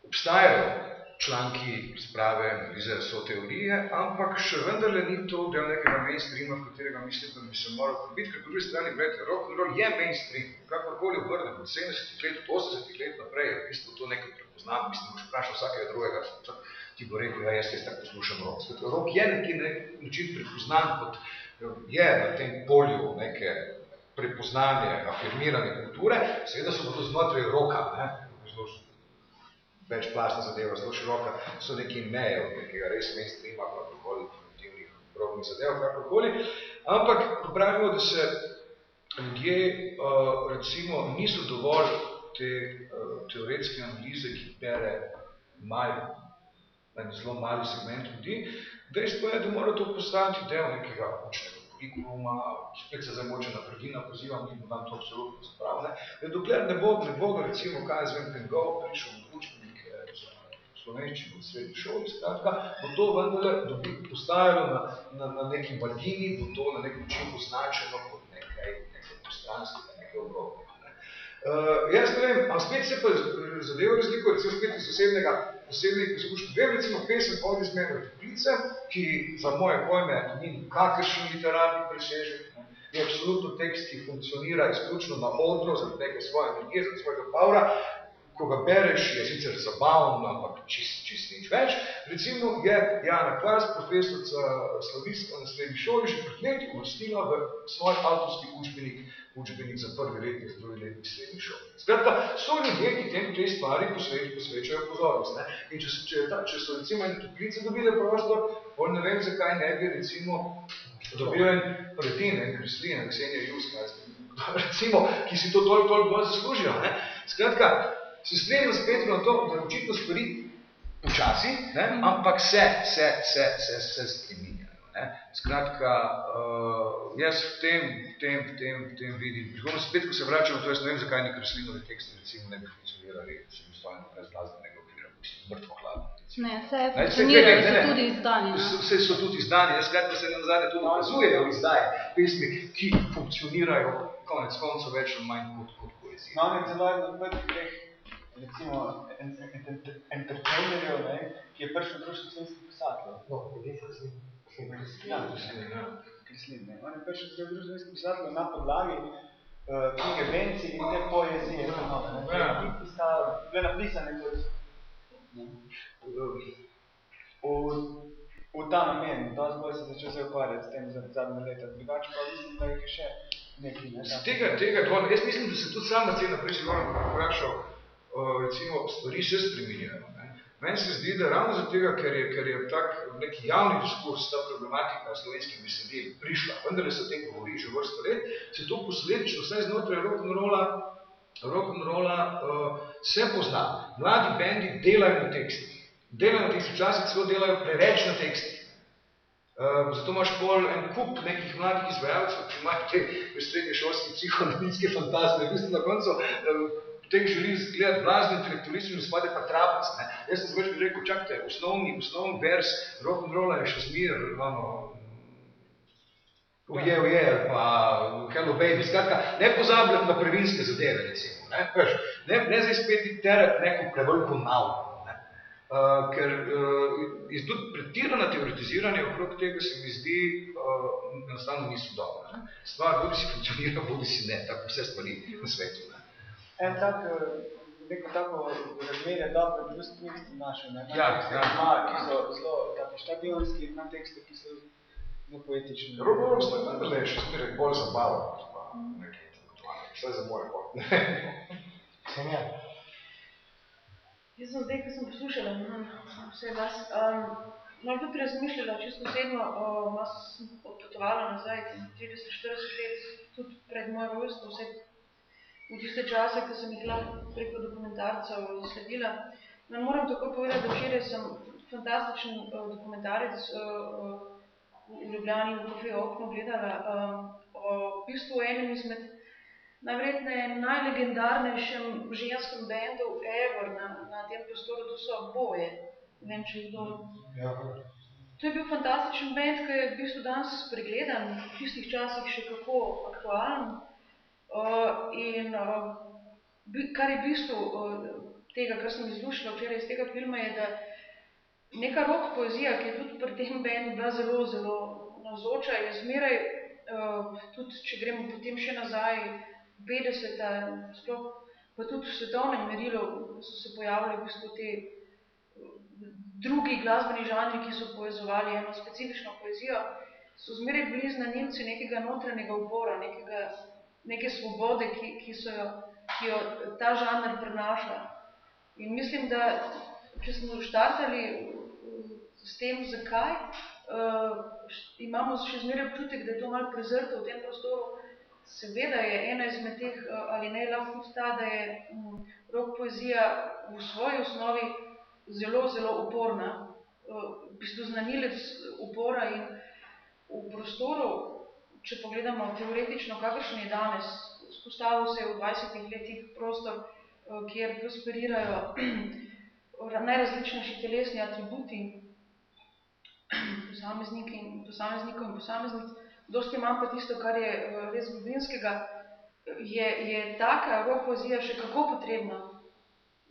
obstajajo članki, razprave, analize, so teorije, ampak še vendarle ni to del nekega mainstreama, v katerega mislim, da bi se moral prebiti, ker po drugi strani, glejte, rock and roll je mainstream, kakorkoli obrnemo, od sedemdesetih let, od osemdesetih let naprej, je v bistvu to nekaj prepoznano, mislim, boš vprašal vsakega drugega, ti bo rekel, ja, jaz res tako poslušam rock. Skratka, rock je na neki način prepoznan kot, je na tem polju neke prepoznane, afirmirane kulture, seveda so to znotraj rocka, ne, večplastna zadeva, zelo široka, so neki meje od nekega res mainstreama, kakorkoli primitivnih probnih zadev, kakorkoli, ampak pravimo, da se ljudje recimo niso dovolj te teoretske analize, ki bere malo, zelo mali segment ljudi, dejstvo je, da mora to postati del nekega učnega kurikuluma, spet se zdaj mogoče na prvina pozivam, in imam to absolutno za prav, ne, dokler ne bo, ne bodo recimo, kaj jaz vem, Pengal prišel v za slovenščino v srednji šoli, skratka, bo to vendarle dobi postajalo na, na, na neki margini, bo to na neki način označeno kot nekaj, nekaj prostranskega, nekaj obrobnega, ne. jaz ne vem, a spet se pa zadeva razlikuje, recimo spet iz osebnega, osebnih izkušenj, vem recimo pesem Od izmene toplice, ki za moje pojme ni nikakršen literarni presežek, je absolutno tekst, ki funkcionira izključno na odru, zaradi neke svoje energije, zaradi svojega pavra, ko ga bereš, je sicer zabavno, ampak čisto čist nič več. Recimo je Jana Klas, profesorica slovistva na srednji šoli, že pred leti uvrstila v svoj avtorski učbenik, učbenik za prvi letnik, za drugi letnik srednjih šol. Skratka, so ljudje, ki tem tej stvari posvečajo pozornost, ne. In če so, če je če so recimo ene toplice dobile prostor, pol ne vem, zakaj ne bi recimo dobil en Predin, en Kreslin, en Ksenija Juska, recimo, ki si to toliko, toliko bolj zaslužijo, ne. Skratka, se strinjam s Petrom na to, da očitno stvari počasi, ne, ampak se, se, se, se, se spreminjajo. Ne. Skratka, uh, jaz v tem, v tem, v tem, v tem vidim, prihodno spet, ko se vračamo, to jaz ne vem, zakaj neki kreslinovi teksti recimo ne bi funkcionirali, se mi stojno brez glasbenega okvira, mrtvo hladno. Ne, Ne, funkcionirajo, ne, so ne, ne. tudi izdani. no. Vse so tudi izdani, jaz skratka se nam zadnje tudi dokazujejo izdaje pesmi, ki funkcionirajo konec koncev več ali manj kot, kot poezija. Imam je celo eno od teh, recimo, en- en- en- entertainerjev, ne, ki je prišel v društvo slovenskih pisateljev. No, si. Ja, Kreslin, ne. On je prišel v društvo slovenskih pisateljev na podlagi uh, knjige Benci in te poezije, te nove, ne. Ja. Ki sta bile napisane kot v, v ta namen. Dosti bolj se začel se ukvarjati s tem za zadnje leta. Drugače pa mislim, da jih je še nekaj, ne. Tega, tega dvora, jaz mislim, da se tudi sama cena prej si moram vprašal, uh, recimo, stvari se spreminjajo. Meni se zdi, da ravno zato tega, ker je, ker je tak neki javni diskurs, ta problematika slovenskih besedil prišla, vendar se o tem govori že vrsto let, se to posledično, vsaj znotraj rock'n'rolla, rock'n'rolla uh, se pozna. Mladi bendi delajo na tekstih. Delajo na tekstih, včasih celo delajo preveč na tekstih. Uh, zato imaš pol en kup nekih mladih izvajalcev, ki imajo te srednješolske psihoanalitske fantazme. V bistvu na koncu uh, potem želi gledati blazno intelektualistično, spade pa trapac. Ne? Jaz sem bi rekel, čakajte, osnovni, osnovni vers rock'n'rolla je še zmer, ono, Oje, oje, pa Hello Baby, skratka, ne pozabljati na prvinske zadeve, recimo, ne, veš, ne, ne zdaj spet terati neko preveliko nauko, ne, uh, ker uh, iz tudi pretirana teoretiziranje okrog tega se mi zdi uh, enostavno niso dobre, ne. Stvar bodi si funkcionira, bodi si ne, tako vse stvari na svetu, ne. En tak, eh, neko tako razmerje dobro društvenih ste našel, ne? Ima Ja, ja. Ima, ki so zelo taki štadionski, ima tekste, ki so zelo poetični. Robo sta vendarle še zmeraj bolj zabavno, kot pa nekaj intelektualnega, vsaj za moje pot. Ksenija. Jaz sem zdaj, ko sem poslušala vse vas, um, malo tudi razmišljala, čisto osebno, um, jaz sem odpotovala nazaj 30-40 let, tudi pred mojo rojstvo, vse v tiste čase, ko sem jih lahko preko dokumentarcev zasledila. No, moram tako povedati, da včeraj sem fantastičen uh, dokumentarec uh, v Ljubljani v Kofejo okno gledala um, o v bistvu enem izmed najverjetneje najlegendarnejšem ženskem bendu ever na, na tem prostoru, to so Boje. Ne vem, če kdo Ja. To je bil fantastičen band, ki je v bistvu danes pregledan, v tistih časih še kako aktualen. In uh, kar je v bistvu uh, tega, kar sem izlušila včeraj iz tega filma, je, da neka rock poezija, ki je tudi pri tem bandu bila zelo, zelo navzoča, je zmeraj, uh, tudi če gremo potem še nazaj, 50-ta, sploh pa tudi v svetovnem merilu so se pojavljali v bistvu te drugi glasbeni žanri, ki so povezovali eno specifično poezijo, so zmeraj bili znanilci nekega notranjega upora, nekega, neke svobode, ki, ki, so jo, ki jo ta žanr prenaša. In mislim, da če smo štartali uh, s tem, zakaj, uh, imamo še zmeraj občutek, da je to malo prezrto v tem prostoru. Seveda je ena izmed teh, uh, ali ne lahko ta, da je um, rock poezija v svoji osnovi zelo, zelo uporna, v bistvu znanilec upora in v prostoru, če pogledamo teoretično, kakršen je danes, spostavil se je v 20 letih prostor, kjer prosperirajo najrazličnejši telesni atributi posamezniki in posameznikov in posameznic, dosti manj pa tisto, kar je res globinskega, je, je taka rock poezija še kako potrebna,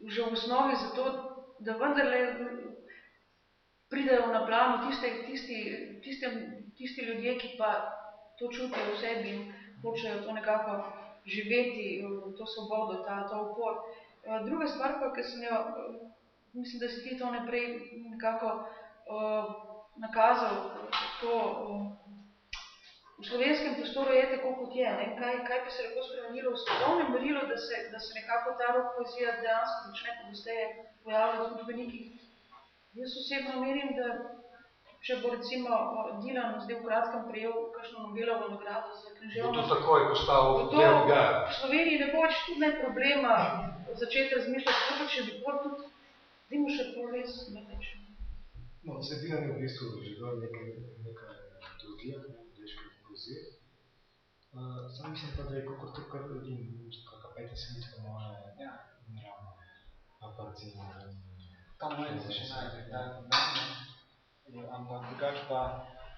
že v osnovi zato, da vendarle pridejo na plano tiste, tisti, tiste, tisti ljudje, ki pa to čutijo v sebi in hočejo to nekako živeti, to svobodo, ta, ta upor. Druga stvar pa, ki sem jo, mislim, da si ti to naprej nekako uh, nakazal, to uh, v slovenskem prostoru je tako, kot je. Ne? Kaj, kaj bi se lahko spremenilo v svetovnem merilu, da se, da se nekako ta rock poezija dejansko začne pogosteje pojavljati v učbenikih. Jaz osebno menim, da če bo recimo Dylan zdaj v kratkem prejel kakšno Nobelovo nagrado za Bo to književnost, takoj postal bo to del ga. v Sloveniji ne bo več tudi ne problema začeti razmišljati, kako če bi bolj tudi Dajmo še prav res nekaj. še. No, vsebina je v bistvu že gor neka, neka teologija, ne, angliške poezije. Uh, sam mislim pa, da je kakor to, kar vidim, kakor peti svet, po moje, Ja. ni ravno aparcino. Tam meni se še najde, da je ampak drugače pa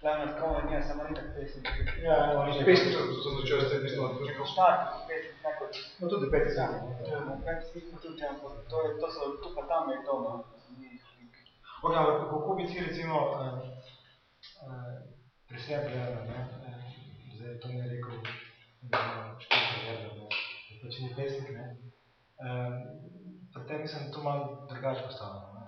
Leonard Cohen je samo ni tak pesnik. Ja, no, ni Pesmi to, začelo ste v bistvu Neko štart, pesnik, neko No, tudi peti Ja, svet. to je na pet slikah tudi, ampak to, je, to so, tu pa tam je to, no. Ok, ampak kako bi ti recimo uh, uh, pri sebi gledal, ne? Uh, zdaj to je rekel, da je škoda gledal, da je pač ni pesnik, ne? Um, pri tebi sem to malo drugače postavljeno, ne?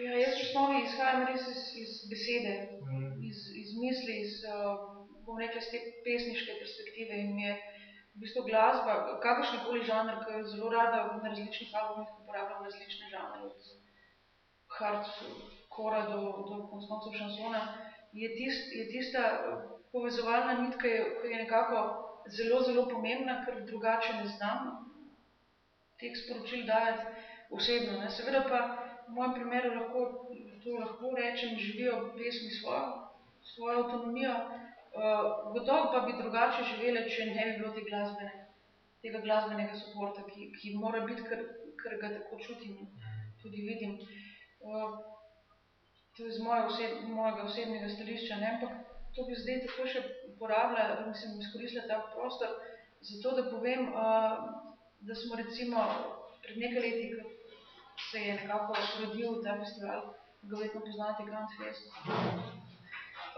Ja, jaz v osnovi izhajam res iz, iz besede, Mm. iz, iz misli, iz, uh, bom rekla, z te pesniške perspektive in mi je v bistvu glasba, kakršenkoli žanr, ki jo zelo rada na različnih albumih uporabljam različne žanre, od hardcora do, do konc koncev šansona, je, tist, je tista eh, povezovalna nit, ki je, ki je nekako zelo, zelo pomembna, ker drugače ne znam teh sporočil dajati osebno. Ne. Seveda pa v mojem primeru lahko, to lahko rečem, živijo pesmi svojo, svojo avtonomijo, uh, gotovo pa bi drugače živele, če ne bi bilo te glasbene, tega glasbenega suporta, ki, ki mora biti, ker, ker ga tako čutim in tudi vidim. Uh, to je z moje oseb, mojega osebnega stališča, ne, ampak to bi zdaj tako še uporabila, mislim, izkoristila ta prostor, zato da povem, uh, da smo recimo pred nekaj leti, se je nekako rodil ta festival, ga verjetno poznate, Kant Fest.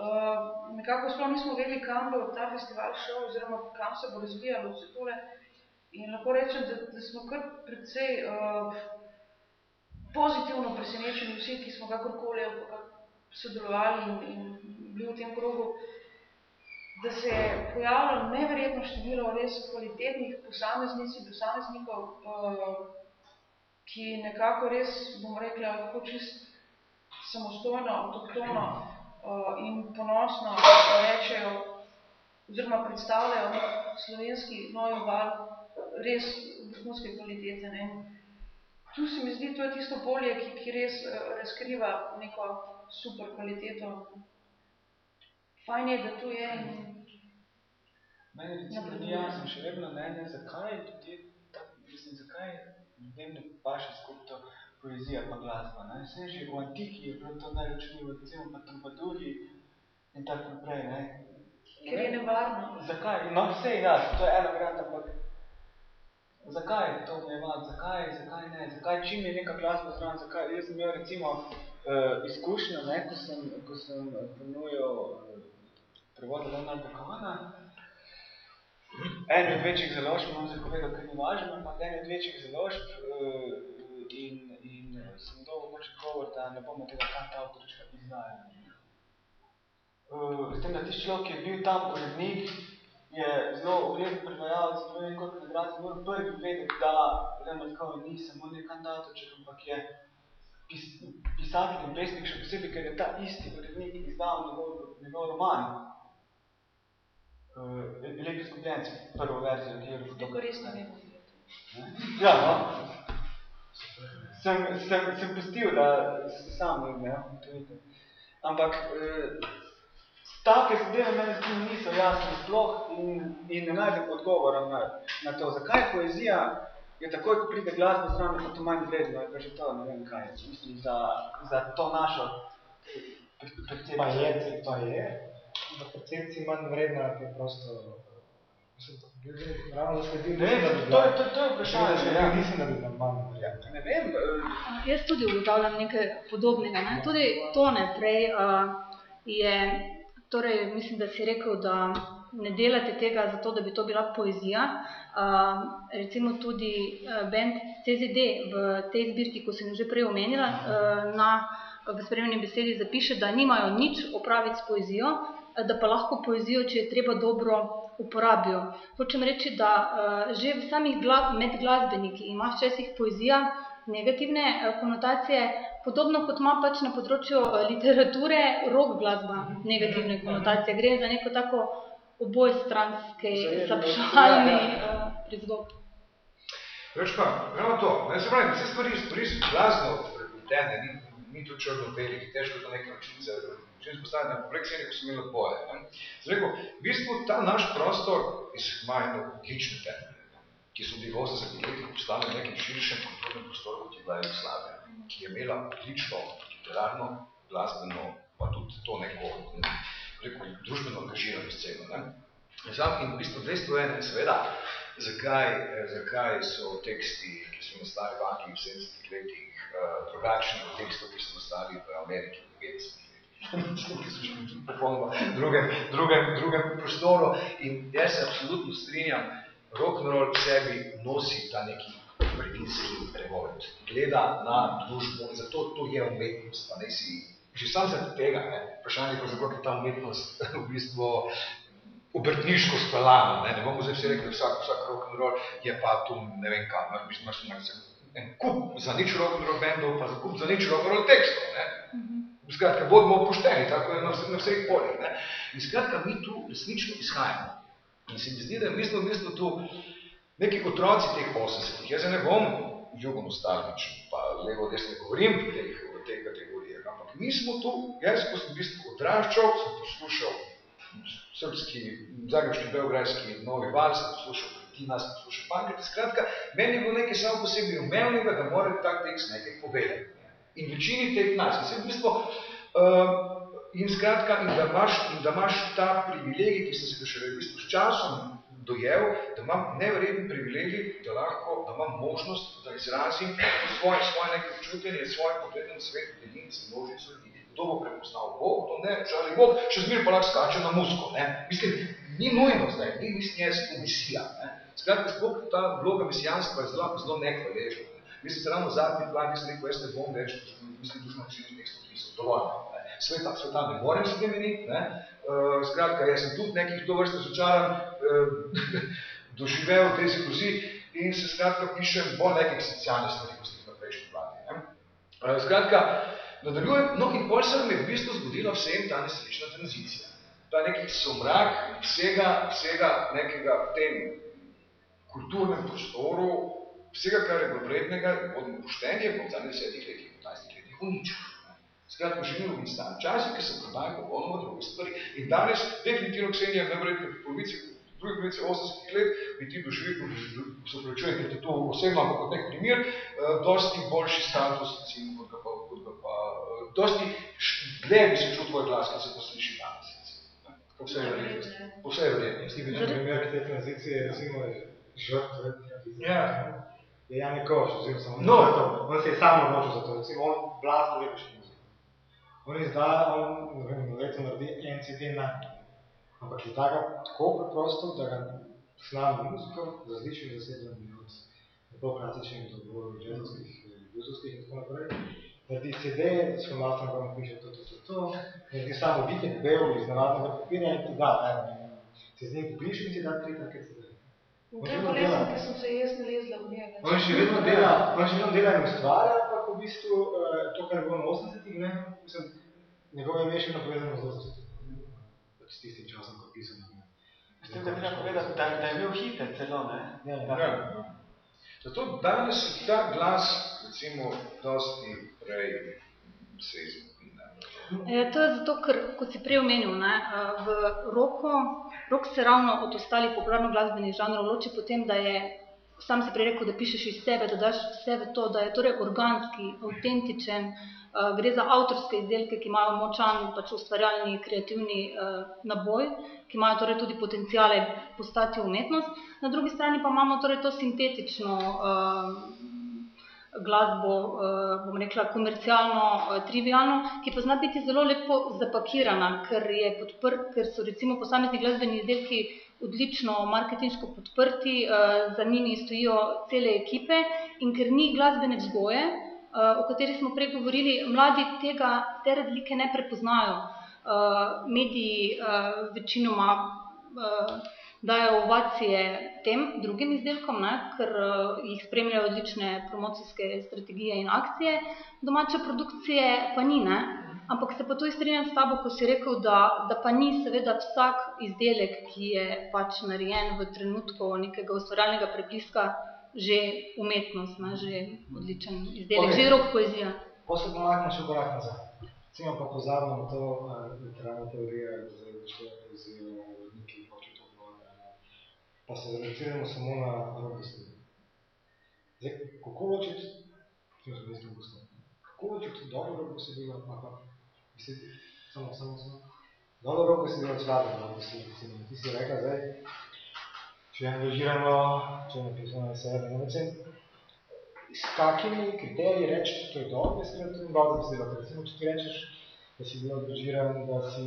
Uh, nekako sploh nismo vedeli, kam bo ta festival šel, oziroma kam se bo razvijalo vse tole. In lahko rečem, da, da smo kar precej uh, pozitivno presenečeni vsi, ki smo kakorkoli sodelovali in, in bili v tem krogu, da se je pojavilo neverjetno število res kvalitetnih posameznic in posameznikov, uh, ki nekako res, bom rekla, lahko čist samostojno, avtohtono uh, in ponosno rečejo oziroma predstavljajo nek slovenski novi val res vrhunske kvalitete. Ne. Tu se mi zdi, to je tisto polje, ki, ki res uh, razkriva neko super kvaliteto. Fajn je, da tu je in Meni recimo ni jasno še vedno ne, ne, zakaj ljudje, tak, mislim, zakaj ljudem ne paše skupaj to poezija pa glasba, ne. Saj že v antiki je bilo to naročljivo, recimo pa trubadurji in tako naprej, ne. ker je nevarno. Zakaj? No, vse je jasno, to je ena varianta, ampak zakaj to omejevati, zakaj, zakaj ne, zakaj čim je neka glasba zraven, zakaj, jaz sem imel recimo uh, izkušnjo, ne, ko sem, ko sem ponujal uh, prevod Leonarda Cohena, en od večjih založb, bom zdaj povedal, ker ni važno, ampak en od večjih založb uh, in, in sem dobil pač govor, da ne bomo tega kanta avtorička izdajali. Uh, s tem, da tisti človek, ki je bil tam urednik, je zelo ugleden prevajalec, ne vem koliko nagrad, moram prvi vedeti, da Leonard Cohen ni samo nek kantavtorček, ampak je pis, pisatelj in pesnik, še posebej, ker je ta isti urednik izdal njegov, njegov roman. Uh, Lepi izgubljenci, prvo verzijo, ki je v Tako res ne vem. Ja, no. Sem, sem, sem pustil, da se sam ne, ne, to vidite. Ampak, eh, take zadeve meni zdi niso jasne sploh in, in ne najdem odgovora na, na to, zakaj poezija je takoj, ko pride glasba zraven, pa to manj vredno, je pa že to, ne vem kaj, mislim, za, za to našo percepcijo. Pa je, pa je, v percepciji manj vredna, ker prosto, mislim, ljudje ravno zasledim, Ne, to, je- to, to je vprašanje, ja. Mislim, da bi nam manj vredna. Ne vem, eh, Jaz tudi ugotavljam nekaj podobnega. Ne? Tudi Tone prej uh, je, torej mislim, da si rekel, da ne delate tega zato, da bi to bila poezija. Uh, recimo tudi uh, band CZD v tej zbirki, ko sem jo že prej omenila, uh, na, v spremljeni besedi zapiše, da nimajo nič opraviti s poezijo, da pa lahko poezijo, če je treba dobro uporabijo. Hočem reči, da uh, že v samih gla med glasbeniki ima včasih poezija negativne eh, konotacije, podobno kot ima pač na področju eh, literature rock glasba negativne konotacije. Gre za neko tako obojestranski, Zavedno, slabšalni ja, ja. eh, prizvok. Reč pa, ravno to, ne, se pravi, vse stvari, stvari so glasno prepletene, ni, ni to črno-belih, težko to nekaj učince, če spostaviti na kompleksije, ko sem imel odboje. Zdaj, rekel, v bistvu ta naš prostor ima eno logične temelje, ki so bili v 80 letih postali v nekem širšem kulturnem prostoru, kot je bila Jugoslavija, ki je imela odlično literarno, glasbeno, pa tudi to neko, rekel, družbeno angažirano sceno. Ne? Sam in v bistvu dejstvo je, seveda, zakaj, eh, zakaj so teksti, ki so nastali v Angliji v 70 letih, uh, drugačni od tekstov, ki so nastali v Ameriki v 50 popolnoma drugem, drugem, drugem prostoru. In jaz se absolutno strinjam, rock'n'roll v sebi nosi ta neki mladinski revolt. Gleda na družbo zato to je umetnost, pa ne si Že sam se tega, ne, vprašanje pa je ta umetnost v bistvu obrtniško speljana, ne, ne bomo zdaj vsi rekli, da vsak, vsak rock'n'roll je pa tu ne vem kam, imaš, mislim, imaš, imaš en kup za nič rock'n'roll bendov, pa za kup za nič rock'n'roll tekstov, ne. Skratka, bodimo opušteni, tako je na, vse, na vseh poljih, ne. In skratka, mi tu resnično izhajamo. In se mi zdi, da mi smo v bistvu tu neki otroci teh 80-ih. Jaz ne bom jugonostalgičen, pa levo desno govorim v teh, v teh kategorijah, ampak mi smo tu, jaz, ko sem v bistvu odraščal, sem poslušal srpski, zagrebški, beograjski, novi val, sem poslušal Kretina, sem poslušal Pankrat, skratka, meni je bilo nekaj samo posebej umevnega, da mora tak tekst nekaj povedati. In večini teh nas, in v bistvu, uh, in skratka, in da, imaš, in da imaš ta privilegij, ki sem se ga še v bistvu s časom dojel, da imam nevreden privilegij, da lahko, da imam možnost, da izrazim svoje, svoje nekaj občutenje, svoje pogled na svet, delim z množico ljudi. Kdo bo prepoznal Bog, to ne, žali Bog, še zmer pa lahko skače na musko. Ne? Mislim, ni nujno zdaj, ni mislim jaz komisija. Ne? Skratka, sploh ta vloga misijanstva je zelo, zelo nekvaležna. Ne? Mislim, se ravno zadnji plan, mislim, rekel, jaz ne bom več, mislim, dušno čini tekstov pisal, dovolj. Ne? Sveta, sveta ne morem spremeniti. Ne? Uh, skratka, jaz sem tudi nekih to vrste sočaran uh, doživel v tej skozi in se skratka pišem bolj nekih socialnih stvari, kot sem na prejšnji plani. Uh, skratka, nadaljujem, no in bolj se nam je v bistvu zgodila vsem ta nesrečna tranzicija. Ta neki somrak vsega, vsega nekega v tem kulturnem prostoru, vsega, kar je bilo vrednega, bodimo poštenje, po zadnjih desetih letih, 15 letih uničil. Skratka, živimo v instant časi, ki se prodajo popolnoma druge stvari. In danes, definitivno Ksenija, najverjetno v polovici, drugi polovici 80 let, bi ti doživil, se pravičujem, ker ti to osebno, ampak kot nek primer, uh, dosti boljši status, recimo, kot ga pa, kot ga pa uh, dosti dlje bi se čul tvoj glas, kot se posliši danes. Po vsej verjetnosti. Po vsej verjetnosti. Tipičen primer te tranzicije, recimo, žrtve. Ja. Je Jani Koš, oziroma samo No. no. on se je sam odločil za to, recimo, on blazno lepo še muziko. On izda, on ne vem, na leto naredi en CD na, ampak izda ga tako preprosto, da ga snami muziko, različnih zasedem od zelo klasičnih do bolj jazzovskih, bluesovskih in tako naprej. Naredi CD, s formatom vam piše to, to, to, to, naredi samo bitek, bel iz navadnega papirja in ti da, evo, ti z njim popiš in ti da tri take CD. In to je bolezen, ki sem se jaz nalezla v njega. On še vedno dela, on še vedno dela in ustvarja, ampak v bistvu eh, to, kar je bilo na 80-ih, ne, mislim, njegove ime je še vedno povezano z 80-ih. Pač s tistim časom, ko ne. S tem, da treba povedati, da, da je imel hite celo, ne? Ja, Ja. ja. Zato danes je ta glas, recimo, dosti prej se izgubi. E, to je zato, ker, kot si prej omenil, ne, eh, v roku, rok se ravno od ostalih popularno glasbenih žanrov loči po tem, da je, sam si prej rekel, da pišeš iz sebe, da daš sebe to, da je torej organski, avtentičen, eh, gre za avtorske izdelke, ki imajo močan pač ustvarjalni, kreativni eh, naboj, ki imajo torej tudi potencijale postati umetnost. Na drugi strani pa imamo torej to sintetično eh, glasbo, eh, bom rekla, komercialno, eh, trivialno, ki pa zna biti zelo lepo zapakirana, ker, je podprt, ker so recimo posamezni glasbeni izdelki odlično marketinško podprti, eh, za njimi stojijo cele ekipe in ker ni glasbene vzgoje, o kateri smo prej govorili, mladi tega, te razlike ne prepoznajo. Mediji večinoma dajo ovacije tem drugim izdelkom, ne, ker uh, jih spremljajo odlične promocijske strategije in akcije, domače produkcije pa ni. Ne. Ampak se pa tudi strinjam s tabo, ko si rekel, da, da pa ni seveda vsak izdelek, ki je pač narejen v trenutku nekega ustvarjalnega prebliska, že umetnost, ne, že odličen izdelek, Ok. okay. že rok poezija. Potem se pomaknem še korak nazaj. Recimo pa pozabimo to uh, literarno teorijo, da zdaj začne poezijo, vodniki, hoče to vloga, pa se zreduciramo samo na besedila. Zdaj, kako ločiti, sem mislim gusto, kako ločiti dobro rok besedilo, pa pa besedilo, samo, samo, samo, dobro rok besedilo, slabo rok besedilo, recimo, ti si rekla zdaj, če je angažirano, če je napisano na sebe, ne vem, s kakimi kriteriji reči, da je dobro besedilo, to je dobro besedilo. Ker Recimo, če ti rečeš, da si bil angažiran, da si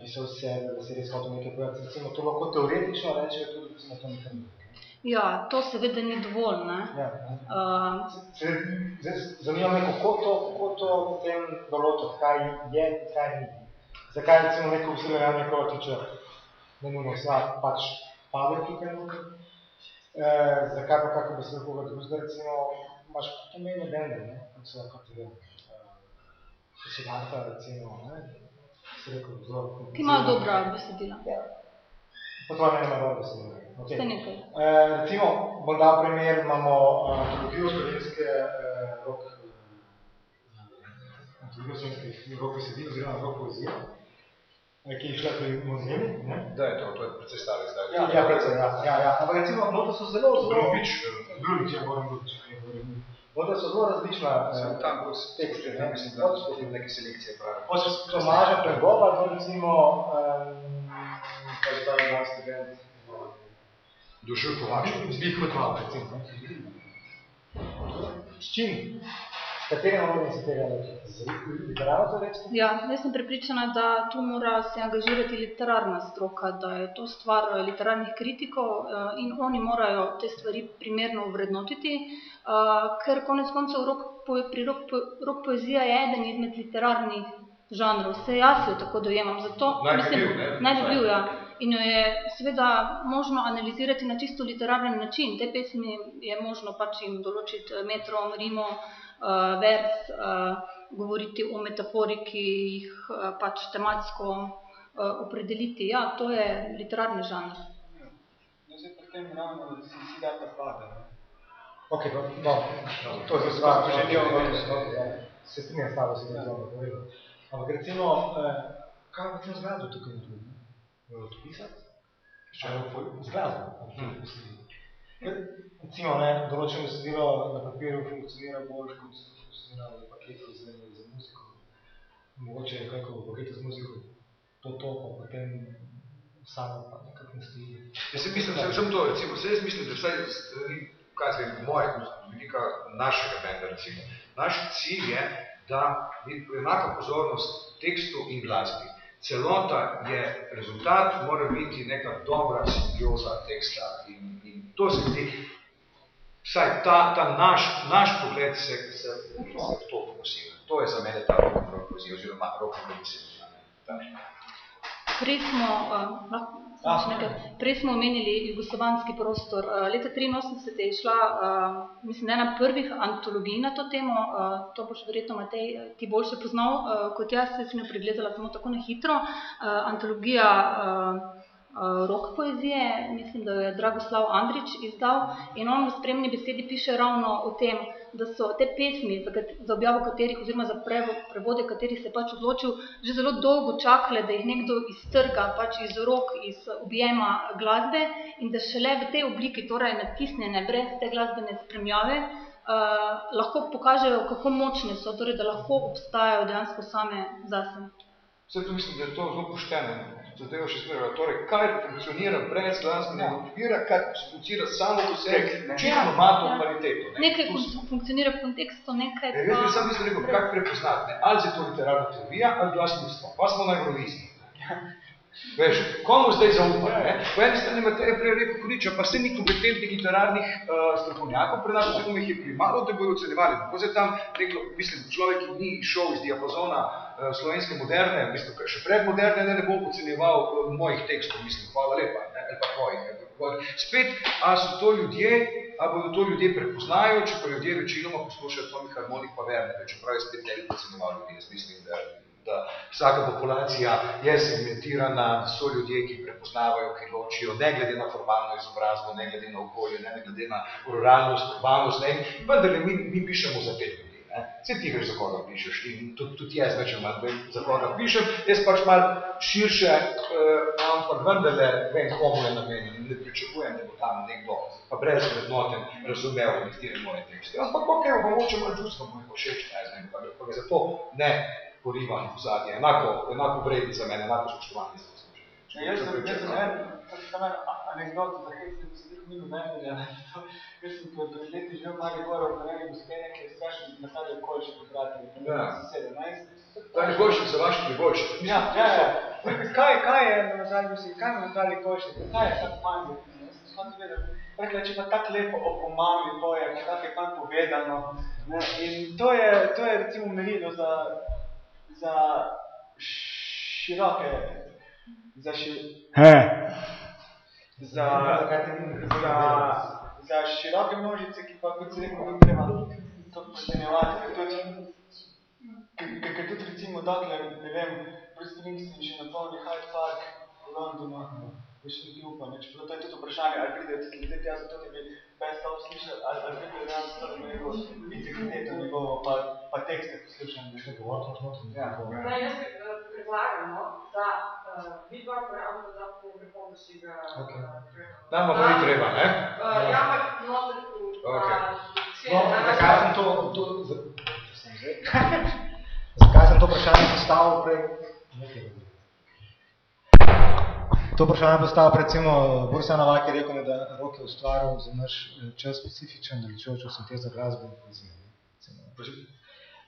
pisal sebe, da si res hotel nekaj povedati, recimo to lahko teoretično rečejo tudi recimo to nekaj nekaj. Ja, to seveda ni dovolj. Ne? Ja, Uh, se, zdaj zanima me, kako to, kako to potem določiti, kaj je in kaj ni. Zakaj recimo neko besedilo Jan Mikolatiča ne nujno vsa pač pade tukaj noter, eh, zakaj pa kako besedilo koga drugega, recimo imaš pomembne bende, ne, kot so, kot je, uh, Siddhartha, recimo, ne, rekel, zelo ki imajo dobra besedila. Po tvojem mnenju ima dobro besedilo. Okay. Vse nekaj. Eh, recimo, bom dal primer, imamo antologijo slovenske uh, rok, antologijo slovenskih rok besedil oziroma rok poezije, eh, ki je šla pri ne? Da je to, to je precej stari zdaj. Ja, ja, predvsem, ja, ja, ja. Ampak recimo, noto so zelo, zelo... Grubič, Grubič, ja, moram Grubič. Noto so zelo različna sem eh, tam, ko se tekste, tekste, ne? mislim, da so tudi neke selekcije pravi. Od Tomaža Pregova do recimo, kaj je ta danski band, Dušil Kovačev. Zbih kot malo, recimo. S čim? S katerim orodjem se tega? Z literarno to rečete? Ja, jaz sem prepričana, da tu mora se angažirati literarna stroka, da je to stvar eh, literarnih kritikov eh, in oni morajo te stvari primerno vrednotiti, eh, ker konec koncev rok, po- pri rok, rok poezija je eden izmed literarnih žanrov, vse jaz jo tako dojemam, zato Naj bi mislim, bil, ne? naj bi bil, ja. In jo je seveda možno analizirati na čisto literaren način. Te pesmi je možno pač jim določiti eh, metrom, rimo, uh, vers, uh, govoriti o metafori, ki jih uh, pač tematsko uh, opredeliti. Ja, to je literarni žanr. No, zdaj pri tem ravno, da si si da ta pada. Ok, no, no, to je zdaj stvar, ko želijo, ja, se strinjam s tabo, se ne znam povedal. Ampak recimo, eh, kaj pa recimo z glasbo tukaj narediti? Jo to pisati? Še eno Z glasbo. Ker, Recimo, ne, določeno besedilo na papirju funkcionira bolj, kot funkcionira v paketu z, z muziko. Mogoče je kako v paketu z muziko, to to, pa potem samo pa nekako ne stoji. Jaz mislim, sem, sem to, recimo, se jaz mislim, da vsaj, strani, kaj zdaj, mojega, z vidika našega benda, recimo, naš cilj je, da je enaka pozornost tekstu in glasbi. Celota je rezultat, mora biti neka dobra simbioza teksta in, in to se zdi, vsaj ta, ta naš, naš pogled se, se, se v to fokusira. To je za mene ta rock poezija oziroma rock poezija. Prej smo, uh, še nekaj, prej smo omenili jugoslovanski prostor. Uh, leta 83 je šla, uh, mislim, ena prvih antologij na to temo, uh, to boš verjetno Matej eh, ti boljše poznal uh, kot jaz, jaz sem jo pregledala samo tako na hitro. Uh, antologija uh, rok poezije, mislim, da jo je Dragoslav Andrić izdal in on v spremni besedi piše ravno o tem, da so te pesmi, za, za objavo katerih oziroma za prevo, prevode katerih se je pač odločil, že zelo dolgo čakale, da jih nekdo iztrga pač iz rok, iz objema glasbe in da šele v tej obliki, torej natisnjene brez te glasbene spremljave, uh, lahko pokažejo, kako močne so, torej da lahko obstajajo dejansko same zase. Vse to mislim, da je to zelo pošteno. Zadeva še smerila. Torej, kaj funkcionira brez glasbenega okvira, kaj funkcionira samo po sebi, očitno ima to Ja. kvaliteto. Ne? Nekaj Tu fun funkcionira v kontekstu, nekaj Ne, jaz bi sam mislim rekel, kako prepoznati, ne? ali je to literarna teorija ali glasništvo. Pa smo na Euroviziji. Veš, komu zdaj zaupati? Ne? Po eni strani imate prej rekel Kuriča, pa ste ni kompetentnih literarnih uh, strokovnjakov, pri nas oziroma jih je premalo, da bojo ocenjevali. Kako se tam rekel, mislim, človek, ki ni šel iz diapazona uh, slovenske moderne, mislim, kar še predmoderne, ne, ne bo ocenjeval uh, mojih tekstov, mislim, hvala lepa, ne, ali pa tvojih. Ne? Spet, a so to ljudje, a bodo to ljudje prepoznajo, če pa ljudje večinoma poslušajo Tomi Harmonik pa Verne, čeprav je spet ne bi ocenjeval ljudi. Jaz mislim, da, da vsaka populacija je segmentirana, da so ljudje, ki prepoznavajo, ki ločijo, ne glede na formalno izobrazbo, ne glede na okolje, ne glede na ruralnost, urbanost, ne, vendar mi, mi pišemo za. Ne. Vse ti veš, za koga pišeš in tudi, tudi jaz vem, za koga pišem, jaz pač malo širše, eh, ampak vendarle vem, komu je namenjen in ne pričakujem, da bo tam nekdo pa brez vrednoten razumel nekatere moje tekste. Ampak ok, pa moče malo čustva mu je všeč, ne znam, pa, pa ga zato ne porivam v zadnje. Enako, enako vredi za mene, enako spoštovanje za vse. Ja, jaz sem, jaz sem en, sem en anekdot, za kaj sem se drug mimo meni, jaz sem pred leti živel v Mali Goro, v Mali Gospene, ki je strašno nasadil po brati, tam Ja. je 17. Ta Negoljšnik so vaši Negoljšnik. Ja, ja, ja. Kaj, kaj je na zadnji si, kaj mi dali košnik, kaj je tak manj za ti, jaz sem hotel vedeti. Rekla, če pa tako lepo o pomami to je, pa tako je manj povedano. Ne? In to je, to je recimo merilo za, za široke, za, ši, He. Za, za, za široke množice, ki pa kot se rekel, ni treba to podcenjevati, ker tudi, ker, ker tudi recimo dokler, ne vem, Bruce Springsteen še napolni Hyde Park v Londonu, je še niti upa, ne, čeprav to je tudi vprašanje, ali pridejo ljudje tja zato, da bi best of slišali, ali, ali pridejo dejansko zato, da bi njegov integriteto njegovo, pa, pa tekste poslušali. ne. Še govoriti o tem, Ja. Jaz eh, predlagam, no, da uh, vi dva pravite, da po pripombe si ga Okej. okay. Nama bo ni treba, ne? Uh, ja, ampak noter v Okej. No, zakaj sem to, to za, sem zdaj, zakaj sem to vprašanje postavil prej? Nekaj drugega. To vprašanje postavil pred recimo Boris Novak je rekel, da rok je ustvaril za naš eh, čas specifičen, deličujočo sinteza glasbe in poezije.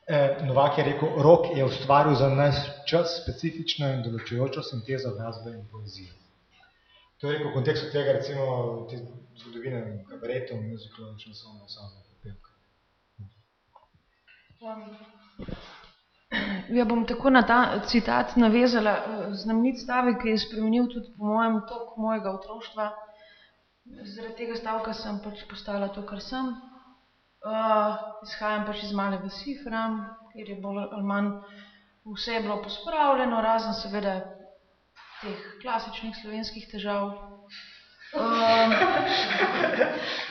Eh, Novak je rekel, rok je ustvaril za nas čas specifično in določujočo sintezo glasbe in poezije. To je rekel v kontekstu tega, recimo, te zgodovine kabaretov, muzikov, šansonov, samega pevka. Ja bom tako na ta citat navezala. eh, Znamenit stavek, ki je spremenil tudi po mojem tok mojega otroštva. Zaradi tega stavka sem pač postala to, kar sem. Uh, izhajam pač iz male vasi Fram, kjer je bolj ali manj vse je bilo pospravljeno, razen seveda teh klasičnih slovenskih težav. Um,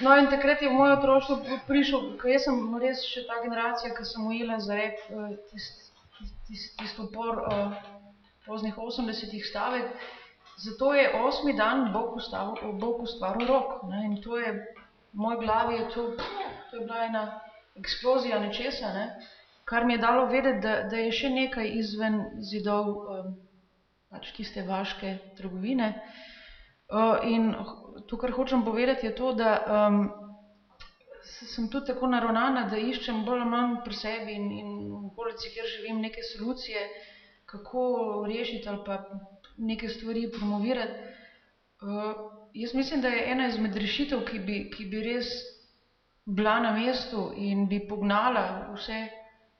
no in takrat je v moje otroštvo pri- prišel, ker jaz sem res še ta generacija, ki sem ujela za rep eh, tisti tist, tist upor uh, poznih 80-ih stavek. Zato je osmi dan Bog, ustavil, Bog ustvaril rok. Ne? In to je, v moji glavi je to, to je bila ena eksplozija nečesa, ne? kar mi je dalo vedeti, da, da je še nekaj izven zidov um, pač tiste vaške trgovine. Uh, in to, kar hočem povedati, je to, da um, sem tudi tako naravnana, da iščem bolj ali manj pri sebi in, in v okolici, kjer živim, neke solucije, kako rešiti ali pa neke stvari promovirati. Uh, jaz mislim, da je ena izmed rešitev, ki bi, ki bi res bila na mestu in bi pognala vse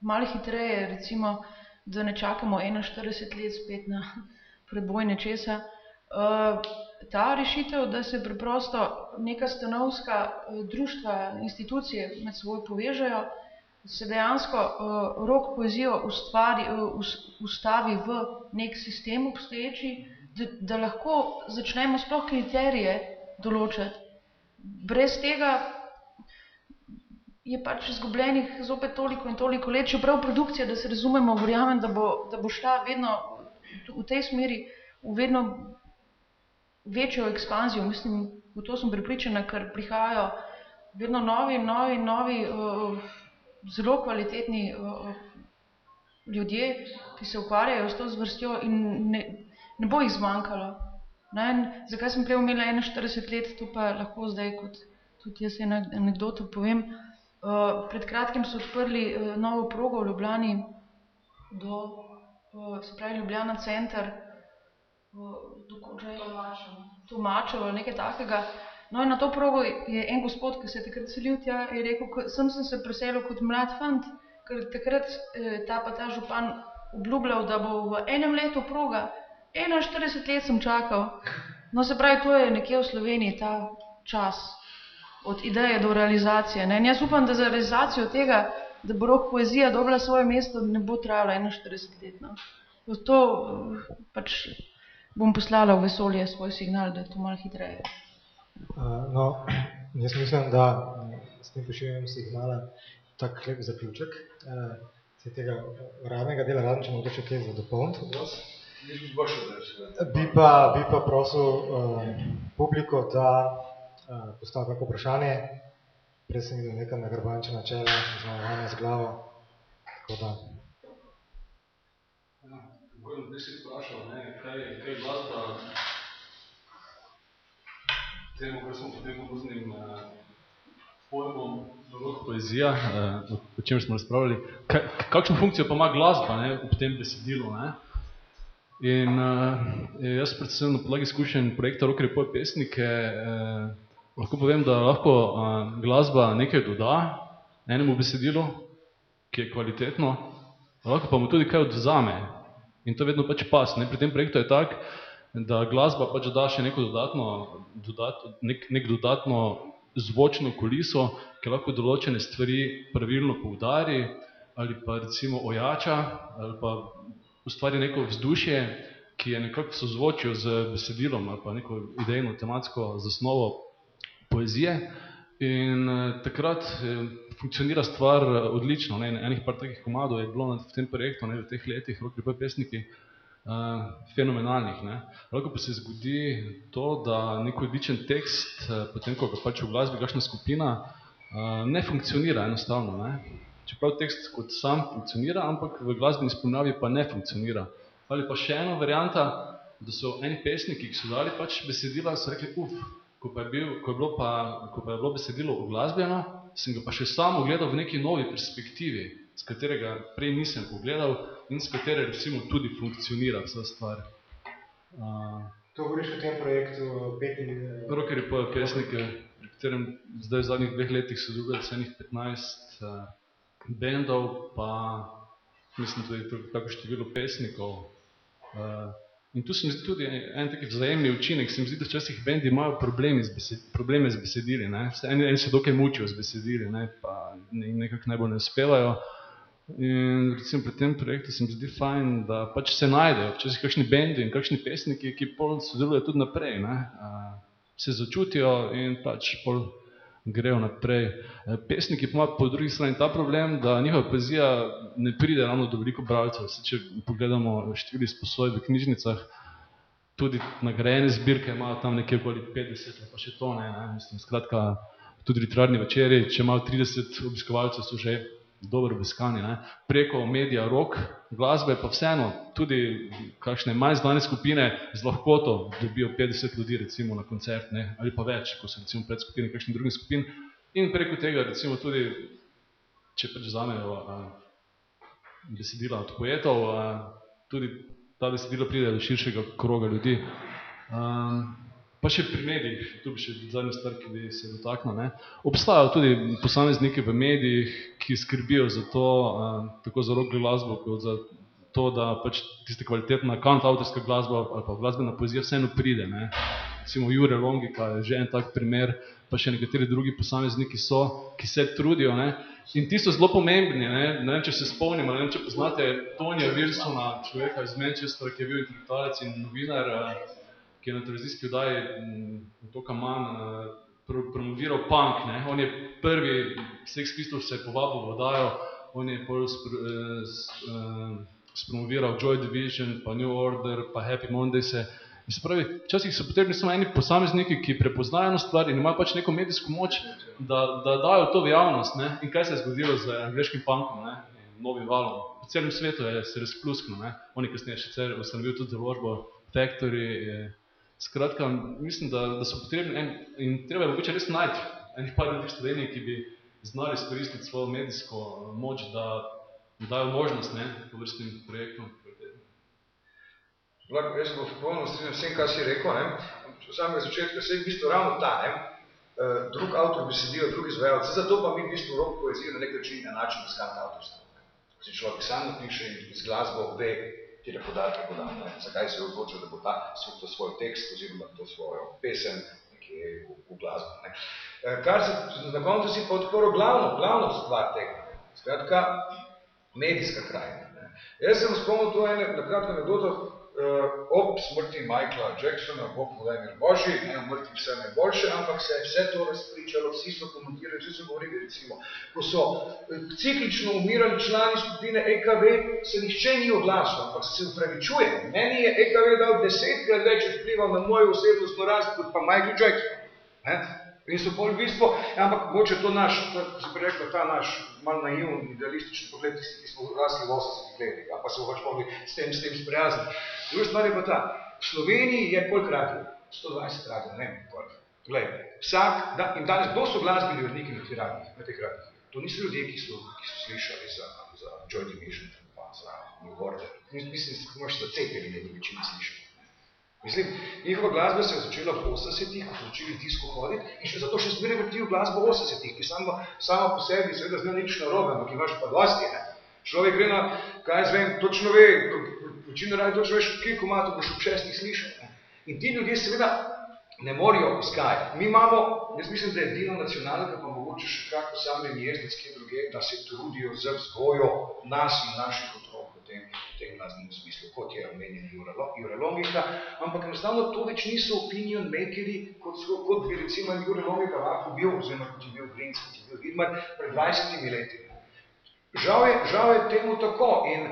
malo hitreje, recimo, da ne čakamo 41 let spet na preboj nečesa. Uh, ta rešitev, da se preprosto neka stanovska uh, društva, institucije med seboj povežejo, se dejansko uh, rok poezijo ustvari, uh, us, ustavi v nek sistem obstoječi, da, da lahko začnemo sploh kriterije določati. Brez tega je pač izgubljenih zopet toliko in toliko let, čeprav produkcija, da se razumemo, verjamem, da bo, da bo šla vedno v tej smeri, v vedno večjo ekspanzijo, mislim, v to sem pripričana, ker prihajajo vedno novi, novi, novi, uh, zelo kvalitetni uh, ljudje, ki se ukvarjajo s to zvrstjo in ne, ne bo jih zmanjkalo. Ne? Zakaj sem prej omenila 41 let, to pa lahko zdaj kot tudi jaz eno anekdoto povem. Uh, pred kratkim so odprli uh, novo progo v Ljubljani do, uh, se pravi Ljubljana center, do Kodžaj, Tomačev ali nekaj takega. No in na to progo je en gospod, ki se je takrat selil tja, je rekel, "Ko- sem, sem se preselil kot mlad fant, ker takrat eh, ta pa ta župan obljubljal, da bo v enem letu proga. 41 let sem čakal. No se pravi, to je nekje v Sloveniji ta čas od ideje do realizacije. Ne? In jaz upam, da za realizacijo tega, da bo rok poezija dobila svoje mesto, ne bo trajalo 41 let. No? To eh, pač bom poslala v vesolje svoj signal, da je to malo hitreje. Uh, no, jaz mislim, da s tem pošiljanjem signala tak lep zaključek uh, tega uradnega dela, razen če mogoče kaj za dopolniti od vas. Bi pa, bi pa prosil uh, publiko, da uh, postavi kako vprašanje. Prej sem videl neka nagrbančena čela, zmajevanja z glavo. Tako da. Ja, bi si vprašal, ne, kaj, kaj glasba temu, kar smo potem poznim uh, pojmom rok poezija, uh, o čem smo razpravljali, kaj, kakšno funkcijo pa ima glasba ne, v tem besedilu. Ne? In uh, jaz predvsem na podlagi izkušenj projekta Rock Repoj pesnike eh, lahko povem, da lahko uh, glasba nekaj doda enemu besedilu, ki je kvalitetno, lahko pa mu tudi kaj odzame. In to vedno pač pas. Ne? Pri tem projektu je tak, da glasba pač da še neko dodatno, dodat, nek, nek dodatno zvočno kuliso, ki lahko določene stvari pravilno poudari ali pa recimo ojača ali pa ustvari neko vzdušje, ki je nekako sozvočil z besedilom ali pa neko idejno, tematsko zasnovo poezije. In eh, takrat eh, funkcionira stvar eh, odlično. Ne. Enih par takih komadov je bilo v tem projektu, ne, v teh letih, rok priprav pesniki, uh, fenomenalnih. Ne. Lahko pa se zgodi to, da neko odličen tekst, uh, potem ko ga pač v glasbi kakšna skupina, uh, ne funkcionira enostavno. Ne čeprav tekst kot sam funkcionira, ampak v glasbeni spremljavi pa ne funkcionira. Ali pa še ena varianta, da so eni pesniki, ki so dali pač besedila, so rekli, uf, ko pa je, bil, ko je, bilo, pa, ko pa je bilo besedilo oglasbeno, sem ga pa še sam ogledal v neki novi perspektivi, s katerega prej nisem pogledal in s katere recimo tudi funkcionira vsa stvar. Uh, to govoriš o tem projektu Peti? Rokeri pa pesnike, pri katerem zdaj v zadnjih dveh letih so drugali cenih 15 uh, bendov, pa mislim tudi tako število pesnikov. Uh, in tu se mi zdi tudi en, taki vzajemni učinek, se mi zdi, da včasih bendi imajo problemi z besed, probleme z besedili. Ne? Eni, eni se dokaj mučijo z besedili, ne? pa nekako najbolj ne uspevajo. In recimo pri tem projektu se mi zdi fajn, da pač se najdejo včasih kakšni bendi in kakšni pesniki, ki pol sodelujo tudi naprej. Ne? Se začutijo in pač pol grejo naprej. Eh, pesniki pa imajo po drugi strani ta problem, da njihova poezija ne pride ravno do veliko bralcev. Če pogledamo števili sposoj v knjižnicah, tudi nagrajene zbirke imajo tam nekje okoli 50, pa še to ne. ne. Mislim, skratka, tudi literarni večeri, če imajo 30 obiskovalcev, so že dobro obiskani. Ne. Preko medija rock, glasbe pa vseeno, tudi kakšne manj znane skupine z lahkoto dobijo 50 ljudi recimo na koncert, ne, ali pa več, ko so recimo pred skupine kakšnih drugih skupin. In preko tega recimo tudi, če pač vzamejo besedila od poetov, a, tudi ta besedila pride do širšega kroga ljudi. Um, Pa še pri medijih, tu bi še zadnji stvar, ki bi se dotaknil. Ne. Obstajajo tudi posamezniki v medijih, ki skrbijo za to, tako za rok glasbo, kot za to, da pač tista kvalitetna kant avtorska glasba ali pa glasbena poezija vseeno pride. Ne. Recimo Jure Longika je že en tak primer, pa še nekateri drugi posamezniki so, ki se trudijo. Ne. In ti so zelo pomembni. Ne. ne vem, če se spomnimo, ne vem, če poznate Tonija Wilsona, človeka iz Manchestra, ki je bil intelektualec in novinar, ki je na televizijski vdaji to kaman uh, promoviral punk. Ne? On je prvi, Sex Pistols se je povabil v vdajo, on je pol spr, uh, uh, spromoviral Joy Division, pa New Order, pa Happy Monday se. In se pravi, včasih so potrebni samo eni posamezniki, ki prepoznajo eno stvar in imajo pač neko medijsko moč, da, da dajo to v javnost. Ne? In kaj se je zgodilo z angliškim punkom, ne? novim valom? V celem svetu je se razpluskno. Ne? Oni kasneje še ustanovil tudi založbo Factory, je, Skratka, mislim, da, da so potrebni en, in treba je mogoče res najti enih par ljudi v Sloveniji, ki bi znali izkoristiti svojo medijsko moč, da dajo možnost ne, po vrstnim projektom. Lahko, jaz sem popolno strinjam vsem, kar si rekel. Ne. V samega začetka se je v bistvu ravno ta, ne. Uh, drug avtor bi sedel, drug izvajalci, zato pa mi v bistvu rok poezijo na nek način na način iskati avtorstvo. Si človek sam napiše in z glasbo ve, katere podatke bo dal, zakaj se je odločil, da bo ta to svoj tekst oziroma to svojo pesem nekje v, v glasbo. Ne. Eh, kar se, na koncu si pa odprl glavno, glavno stvar tega, skratka, medijska krajina. Ne. Jaz sem spomnil to ene, na kratko anekdoto, uh, ob smrti Michaela Jacksona, Bog mu daj mir Božji, ne v mrtvi vse najboljše, ampak se je vse to razpričalo, vsi so komentirali, vsi so govorili, recimo, ko so eh, ciklično umirali člani skupine EKV, se nihče ni oglasil, ampak se upravičuje. Meni je EKV dal desetkrat več vplival na mojo osebnostno rast, kot pa Michael Jackson. Ne? In so pol v bistvu, ampak mogoče to naš, se bi rekel, ta naš mal naivn, idealistični pogled, tisti, ki smo rasli v 80 letih, pa se pač mogli s tem, s tem sprijazniti. Druga stvar je pa ta, v Sloveniji je koliko radio? 120 radio, ne vem koliko. Glej, vsak, da, in danes, kdo so glasbeni uredniki na, radih, na teh radih? To niso ljudje, ki so, ki so slišali za, za Joy Division, pa za New Order. Mislim, da imaš za cepeli, ne bi večina slišali. Mislim, njihova glasba se je začela v 80-ih, ko so začeli disko hoditi in še zato še zmeraj vrtijo glasbo v 80-ih, ki samo, sama po sebi seveda zna nič narobe, ampak imaš pa dosti, ne. Človek gre na, kaj jaz vem, točno ve, večino radi točno veš, kje komato boš ob šestih slišal. Ne. In ti ljudje seveda ne morajo iskati. Mi imamo, jaz mislim, da je edino nacionalka, pa mogoče še kak posamljen jezdec, kje druge, da se trudijo za vzgojo nas in naših otrok tem, tem glasnem smislu, kot je omenjen Jure Longika, ampak enostavno to več niso opinion makeri, kot, so, kot bi recimo Jure Longika lahko bil, oziroma kot je bil Grinc, kot je bil Vidmar, pred 20 leti. Žal je, žal je temu tako in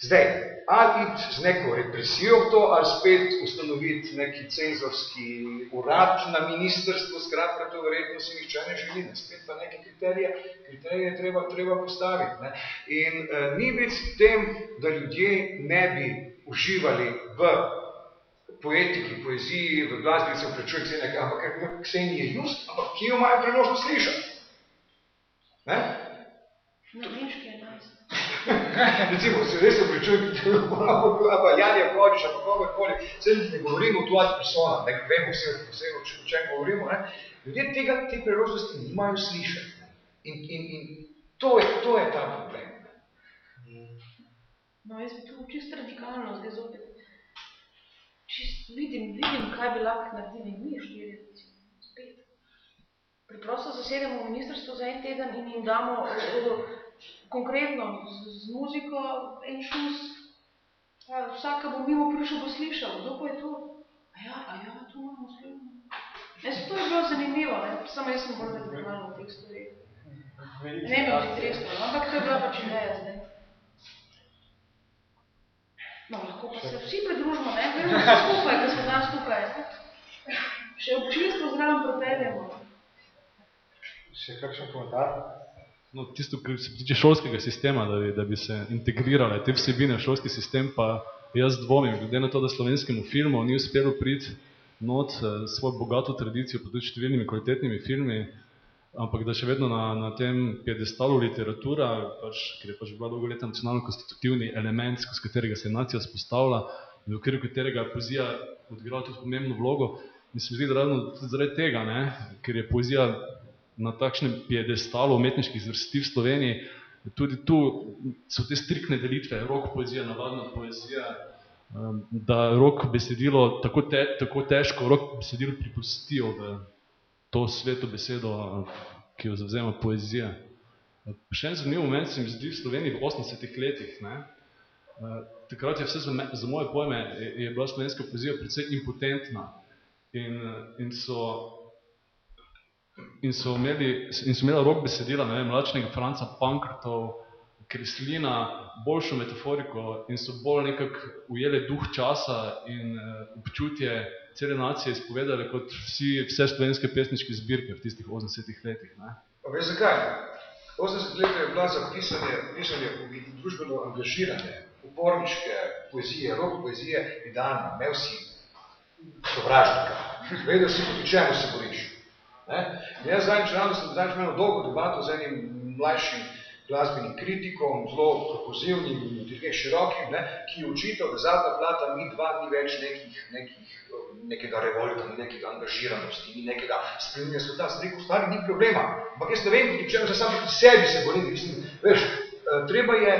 zdaj, ali iti z neko represijo v to, ali spet ustanoviti neki cenzorski urad na ministrstvu, skratka, to verjetno si nihče ne želi, ne? spet pa neke kriterije, kriterije treba, treba postaviti. Ne? In eh, ni biti tem, da ljudje ne bi uživali v poetiki, poeziji, v glasbi, se vprečuje Ksenija, ampak Ksenija je just, ampak ki jo imajo priložnost slišati? Ne? Na Grinški je nas. Recimo, se res se pričujem, pa Janja Kodiš, pa kogarkoli, se ne govorimo o tvojih persona, ne vemo vse, vse o čem govorimo, ne? Ljudje tega, te priložnosti nimajo slišati. In, in, in to, je, to je ta problem. No, jaz bi tu čisto radikalno, zdaj zopet, čist vidim, vidim, kaj bi lahko naredili mi, štiri, spet. Preprosto zasedemo v ministrstvo za en teden in jim damo konkretno z, z muziko en šus. Ja, vsak, ki bo mimo prišel, bo slišal, kdo pa je to? A ja, a ja, tu imamo slišno. Jaz, to je bilo zanimivo, ne? samo jaz sem bolj radikalno v teh stvarih. Ne bi ti tresno, ampak to je bila pač ideja zdaj. No, lahko pa se vsi pridružimo, ne? Gremo vsi skupaj, da smo danes tukaj. Še občinstvo zraven propeljamo. Še kakšen komentar? No, tisto, kar se tiče šolskega sistema, da bi, da bi se integrirale te vsebine v šolski sistem, pa jaz dvomim, glede na to, da slovenskemu filmu ni uspelo priti not eh, svojo bogato tradicijo, pa tudi številnimi kvalitetnimi filmi, ampak da še vedno na, na tem piedestalu literatura, pač, ker je pač bila dolgo leta nacionalno konstitutivni element, skozi katerega se je nacija spostavila, in v okviru katerega je poezija odigrala tudi pomembno vlogo, in se mi zdi, da ravno tudi zaradi tega, ne, ker je poezija na takšnem piedestalu umetniških zvrsti v Sloveniji, tudi tu so te strikne delitve, rok poezija, navadna poezija, um, da rok besedilo tako, te, tako težko, rok besedilo pripustijo v to sveto besedo, ki jo zavzema poezija. Še en zanimiv moment se mi zdi v Sloveniji v 80-ih letih. Ne? Takrat je vse za, me, za moje pojme je, je bila slovenska poezija precej impotentna in, in so in so imeli, in so imela rok besedila, ne vem, mlačnega Franca Pankrtov, Kreslina, boljšo metaforiko in so bolj nekako ujele duh časa in uh, občutje cele nacije izpovedali kot vsi, vse slovenske pesniške zbirke v tistih 80-ih letih. Ne? Pa veš zakaj? 80 let je bila za pisanje, pisanje družbeno angažirane, uporniške poezije, rok poezije, idealna, ne vsi sovražnika. Vedel si, proti čemu se boriš. Ne? Jaz zadnjič rado sem zadnjič imel dolgo debato z enim mlajšim glasbenim kritikom, zelo propozivnim in širokim, ne? ki je učital, da zadnja plata ni dva, ni več nekih, nekih, nekega revolta, ni nekega angažiranosti, ni nekega spremljenja sveta. Sem rekel, stvari ni problema. Ampak jaz ne vem, proti čemu se sam proti sebi se borim. Mislim, veš, treba je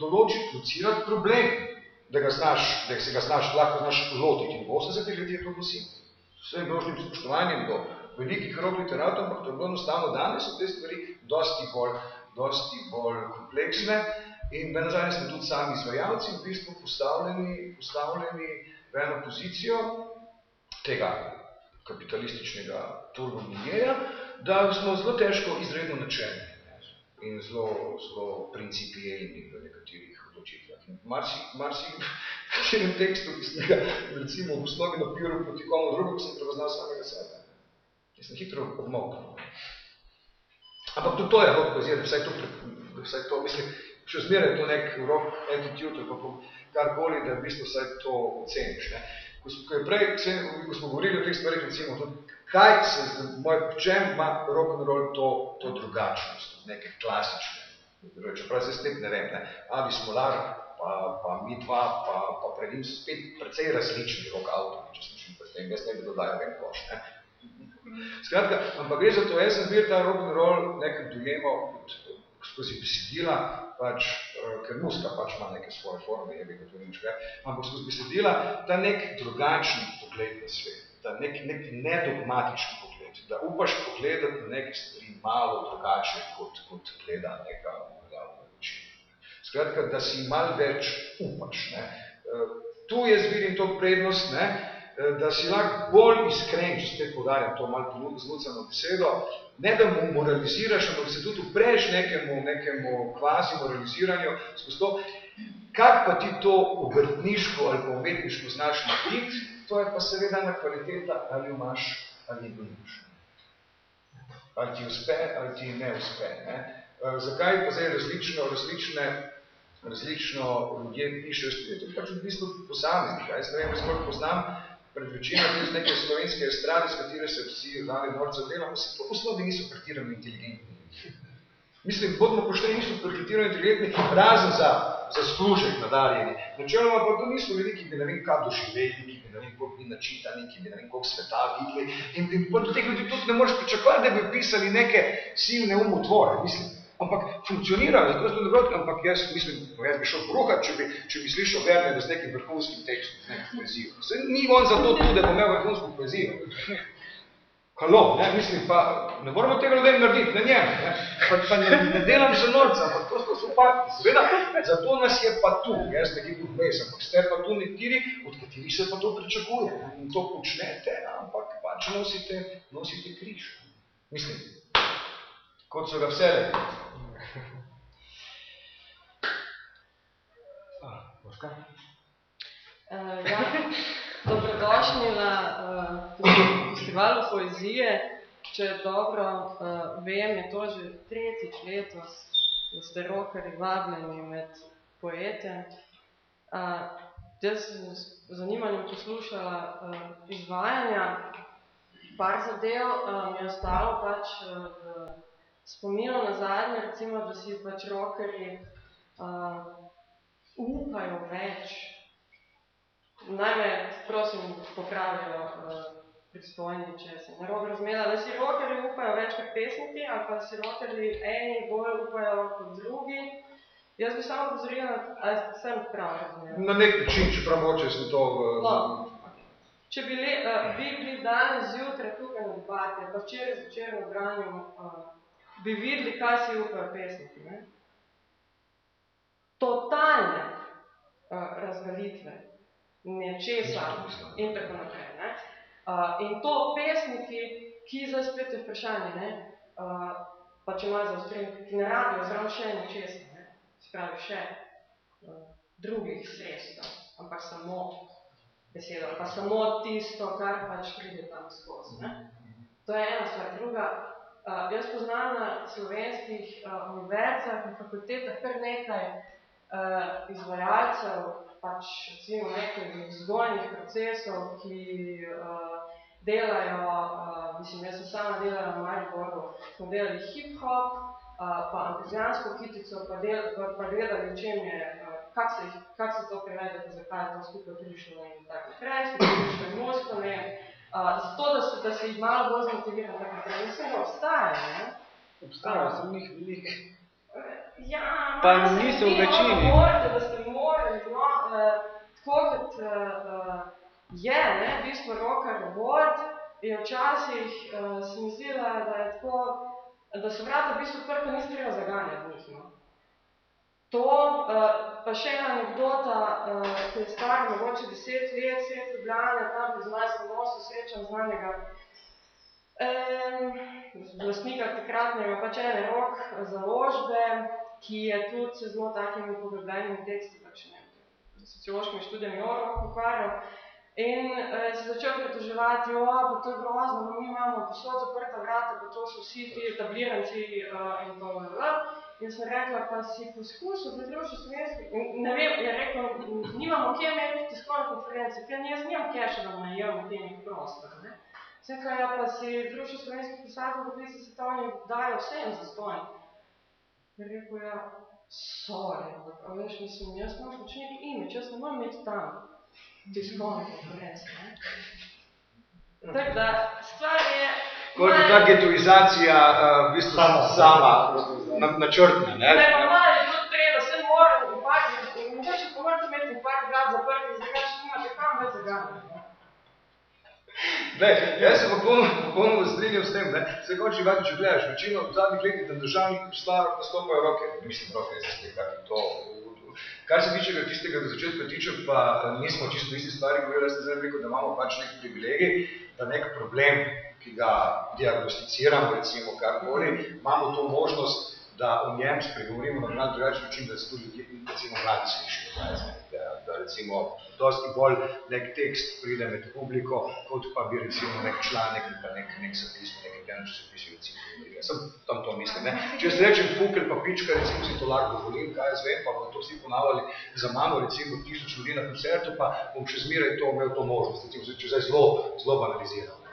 določiti, locirati problem, da, ga znaš, da se ga znaš, lahko znaš lotiti. In v 80 letih je to nosim. Vsem množnim spoštovanjem do velikih rok literatov, ampak to je bilo enostavno danes so te stvari dosti bolj, dosti bolj kompleksne In na nazadnje smo tudi sami izvajalci v bistvu postavljeni, postavljeni v eno pozicijo tega kapitalističnega turbomiljeja, da smo zelo težko izredno načelni in zelo, zelo principijelni v nekaterih odločitvah. Marsi, marsi v tekstu, ki sem ga recimo v osnovi napiral proti komu drugo, sem prepoznal samega sebe. Jaz sem hitro odmoknil. Ampak tudi to je rok poezije, da vsaj to, vsaj to, mislim, še zmeraj to nek rok attitude, pa karkoli, da v bistvu vsaj to oceniš. Ne. Ko, ko, je prej, ko smo govorili o teh stvarih, recimo, tudi, kaj se, moj, v čem ima rock and roll to, to drugačnost, neke klasične, čeprav se spet ne vem, ne, ali smo laž, pa, pa mi dva, pa, pa pred njim so spet precej različni rock avtori, če smo šli pred tem, jaz ne bi dodajal vem koš, ne. Skratka, ampak gre za to, jaz sem bil ta rock and roll nekaj dojemal skozi besedila, pač, uh, ker muska pač ima neke svoje forme, je bi to nič kaj, ampak skozi besedila ta nek drugačen pogled na svet, ta nek, nek nedogmatičen pogled, da upaš pogledati na neke stvari malo drugače, kot, kot gleda neka glavna večina. Skratka, da si malo več upaš. Ne. Uh, tu jaz vidim to prednost, ne, Eh, da si lahko bolj iskren, če spet podarjam to malo zlucano besedo, ne da mu moraliziraš, ampak se tudi upreš nekemu, nekemu kvazi moraliziranju, skozi to, kak pa ti to obrtniško ali pa umetniško znaš narediti, to je pa seveda na kvaliteta, ali imaš ali nimaš. Ali ti uspe, ali ti ne uspe. Ne? E, zakaj pa zdaj različno, različne, različno ljudje pišejo, to je pač v bistvu posameznik. Jaz ne vem, koliko poznam, pred večino tudi neke slovenske estrade, s katere se vsi dali norce delamo, se po osnovi niso pretirano inteligentni. Mislim, bodmo pošteni, niso pretirano inteligentni, razen za zaslužek nadaljeni. Načeloma pa to niso ljudi, ki bi ne vem kaj doživeli, ki bi ne vem koliko bi načitani, ki bi ne vem koliko sveta videli. In, in pa do teh ljudi tudi ne moreš pričakovati, da bi pisali neke silne umotvore, mislim. Ampak funkcionirajo, zato so dobro, ampak jaz mislim, jaz bi šel bruhat, če bi, če bi slišal Verne z nekim vrhunskim tekstom, z nekim poezijo. Se, ni on zato tu, da bo imel vrhunsko poezijo. Halo, ne, mislim, pa ne moramo tega ljudem narediti, na njem, ne, pa, pa ne, ne delam za norca, ampak prosto so fakti. Seveda, zato nas je pa tu, jaz nekaj tu vmes, ampak ste pa tu nekateri, od katerih se pa to pričakuje. Ne, in to počnete, ampak pač nosite, nosite križ. Mislim, kot so ga vse Uh, ja, dobrodošli na uh, festivalu poezije. Če dobro uh, vem, je to že tretjič letos, da ste rokari vabljeni med poete. Uh, jaz sem z zanimanjem poslušala uh, izvajanja. Par zadev uh, mi je ostalo pač uh, v spominu na zadnje, recimo, da si pač rokari uh, upajo več. Naj me, prosim, popravijo uh, pristojni, če sem narobe razumela, da si rokeri upajo več kot pesniki, ali pa si rokeri eni bolj upajo kot drugi. Jaz bi samo pozorila, ali sem prav razumela. Na nek način, če prav moče sem to... V... No. Če bi le, uh, bi bili danes zjutraj tukaj na debati, pa včeraj zvečer na branju, uh, bi videli, kaj si upajo pesniki. Ne? Totalne uh, razgalitve nečesa in tako naprej. Ne? Uh, in to pesniki, ki zdaj spet je vprašanje, ne? Uh, pa če malo zaostrenje, ki ne rabijo zraven še nečesa, ne? spravi še uh, drugih sredstev, ampak samo besedo, pa samo tisto, kar pač pride tam skozi. Ne? To je ena stvar. Druga, uh, jaz poznam na slovenskih uh, univerzah in fakultetah kar nekaj uh, izvajalcev, pač recimo nekaj vzgojnih procesov, ki uh, delajo, uh, mislim, jaz sem sama delala v Mariboru, smo delali hip-hop, uh, pa antizijansko kitico, pa, del, pa, pa gledali, v čem je, uh, kak, se, kak se to prevede, pa zakaj je to skupaj prišlo in tako naprej, smo prišli mozko, ne, uh, zato, da se, da se jih malo bolj zmotiviramo, tako naprej, mislim, obstaja, ne? Obstaja, sem njih veliko. Ja, pa niso v večini. Morate, da ste morali, no, uh, tako kot uh, je, ne, v bistvu roka robot, je včasih uh, se mi zdi, da, je tako, da so vrata v bistvu odprta, ni treba zaganjati njih, no. To, uh, pa še ena anekdota, uh, ki je stara mogoče deset let, sred Ljubljane, tam pri Zmajskem mostu srečam znanega vlastnika takratnega pač ene rok založbe, ki je tudi zelo takimi poglobljenimi teksti, pač ne, sociološkimi študijami o roku ukvarjal. In eh, se začel pritoževati, o, pa to je grozno, no, mi imamo posod zaprta vrata, pa to so vsi ti etabliranci uh, in to vla. In sem rekla, pa si poskusil pridružiti slovenski, ne vem, je rekel, nimamo kje imeti tiskovne konference, ker jaz nimam keša, da najem v tem prostor. Ne? Vseka, ja, pa si društvo slovenskih pisatelj, da se svetovni dajo vsem za stojn. Je rekel, ja, sorry, a veš, mislim, jaz imam pač nek imidž, jaz ne moram imeti tam tiskovne konference. Tako da, stvar je... Kot je ta getoizacija uh, v bistvu sama, sama na, načrtna, ne? Ne, pa malo je tudi treba, se moram par, mogoče pa morate imeti v par vrat zaprti, zdaj ga še nimate kam več zaganjati. Ne, jaz se popolnoma, strinjam s tem, ne. Se konči vati, če gledaš, večino v zadnjih letih na državnih postavah nastopajo roke, mislim roke, jaz se kak to. Kar se tiče tistega do začetka tiče, pa nismo čisto isti stvari govorili, jaz sem zdaj rekel, da imamo pač nek privilegij, da nek problem, ki ga diagnosticiramo, recimo karkoli, imamo to možnost, da o njem spregovorimo na malo drugačen način, da se tudi ljudje, recimo mladi slišijo, da, da recimo dosti bolj nek tekst pride med publiko, kot pa bi recimo nek članek ali pa nek, nek zapis, nek den časopis, recimo. Jaz sem tam to mislim, ne. Če jaz rečem pukel pa pička, recimo si to lahko dovolim, kaj jaz vem, pa bomo to vsi ponavljali za mamo, recimo tisoč ljudi na koncertu, pa bom še zmeraj to imel to možnost, recimo, če zdaj zelo, zelo banaliziram.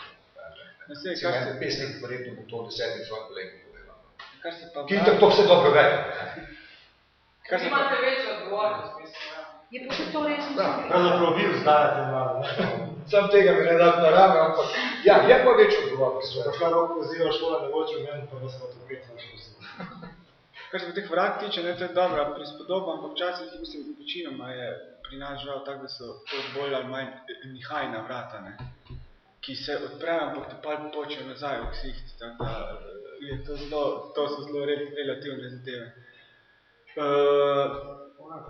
Ne, sej, Recimo, en pesnik verjetno bo to desetim svojim kolegom povedal. Kar se pa Ki tako vse dobro ve. Kar se pa, Imate večjo odgovornost, mislim, ja. Je pa še to res, Da, Pravzaprav vi vzgajate malo, ne? Sam tega mi ne dati na rame, ampak ja, je pa več odgovornost. Če pa šla rok poziva šola, ne boče v meni, pa vas pa to pet kar se pa teh vrat tiče, ne, to je dobra prispodoba, ampak včasih, mislim, večinoma je pri nas žal tako, da so to bolj ali manj nihajna vrata, ne, ki se odprejo, ampak te pol počejo nazaj v ksiht, tako da je to zelo, to so zelo re, relativne zadeve. Uh,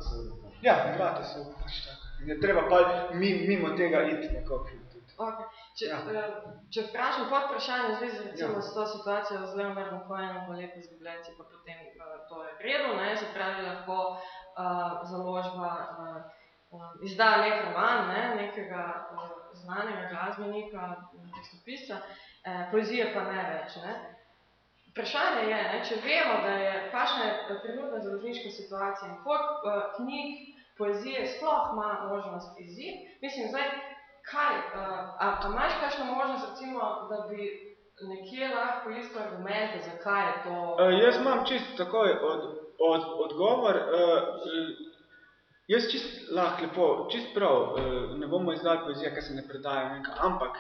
so vedno. ja, vrata so pač tako. In je treba pa mimo tega iti nekako. tudi. Okay. Če, Ja. ja. če vprašam pod vprašanje v zvezi recimo Ja. s to situacijo z Leonardom Cohenom, pa lepo zgubljenci, pa potem uh, to je v redu, ne, se pravi lahko uh, založba uh, uh, izda nek roman, ne, nekega uh, znanega glasbenika, tekstopisca, uh, poezije pa ne več. Ne. Vprašanje je, ne, če vemo, da je kakšna je trenutna založniška situacija in koliko uh, knjig, poezije sploh ima možnost izid, mislim, zdaj, kaj, uh, a, a imaš kakšno možnost, recimo, da bi nekje lahko iskal argumente, zakaj je to... Uh, jaz imam čisto takoj od, od, odgovor. Uh, jaz čist lahko lepo, čist prav, uh, ne bomo izdali poezije, ker se ne predaja, nekaj, ampak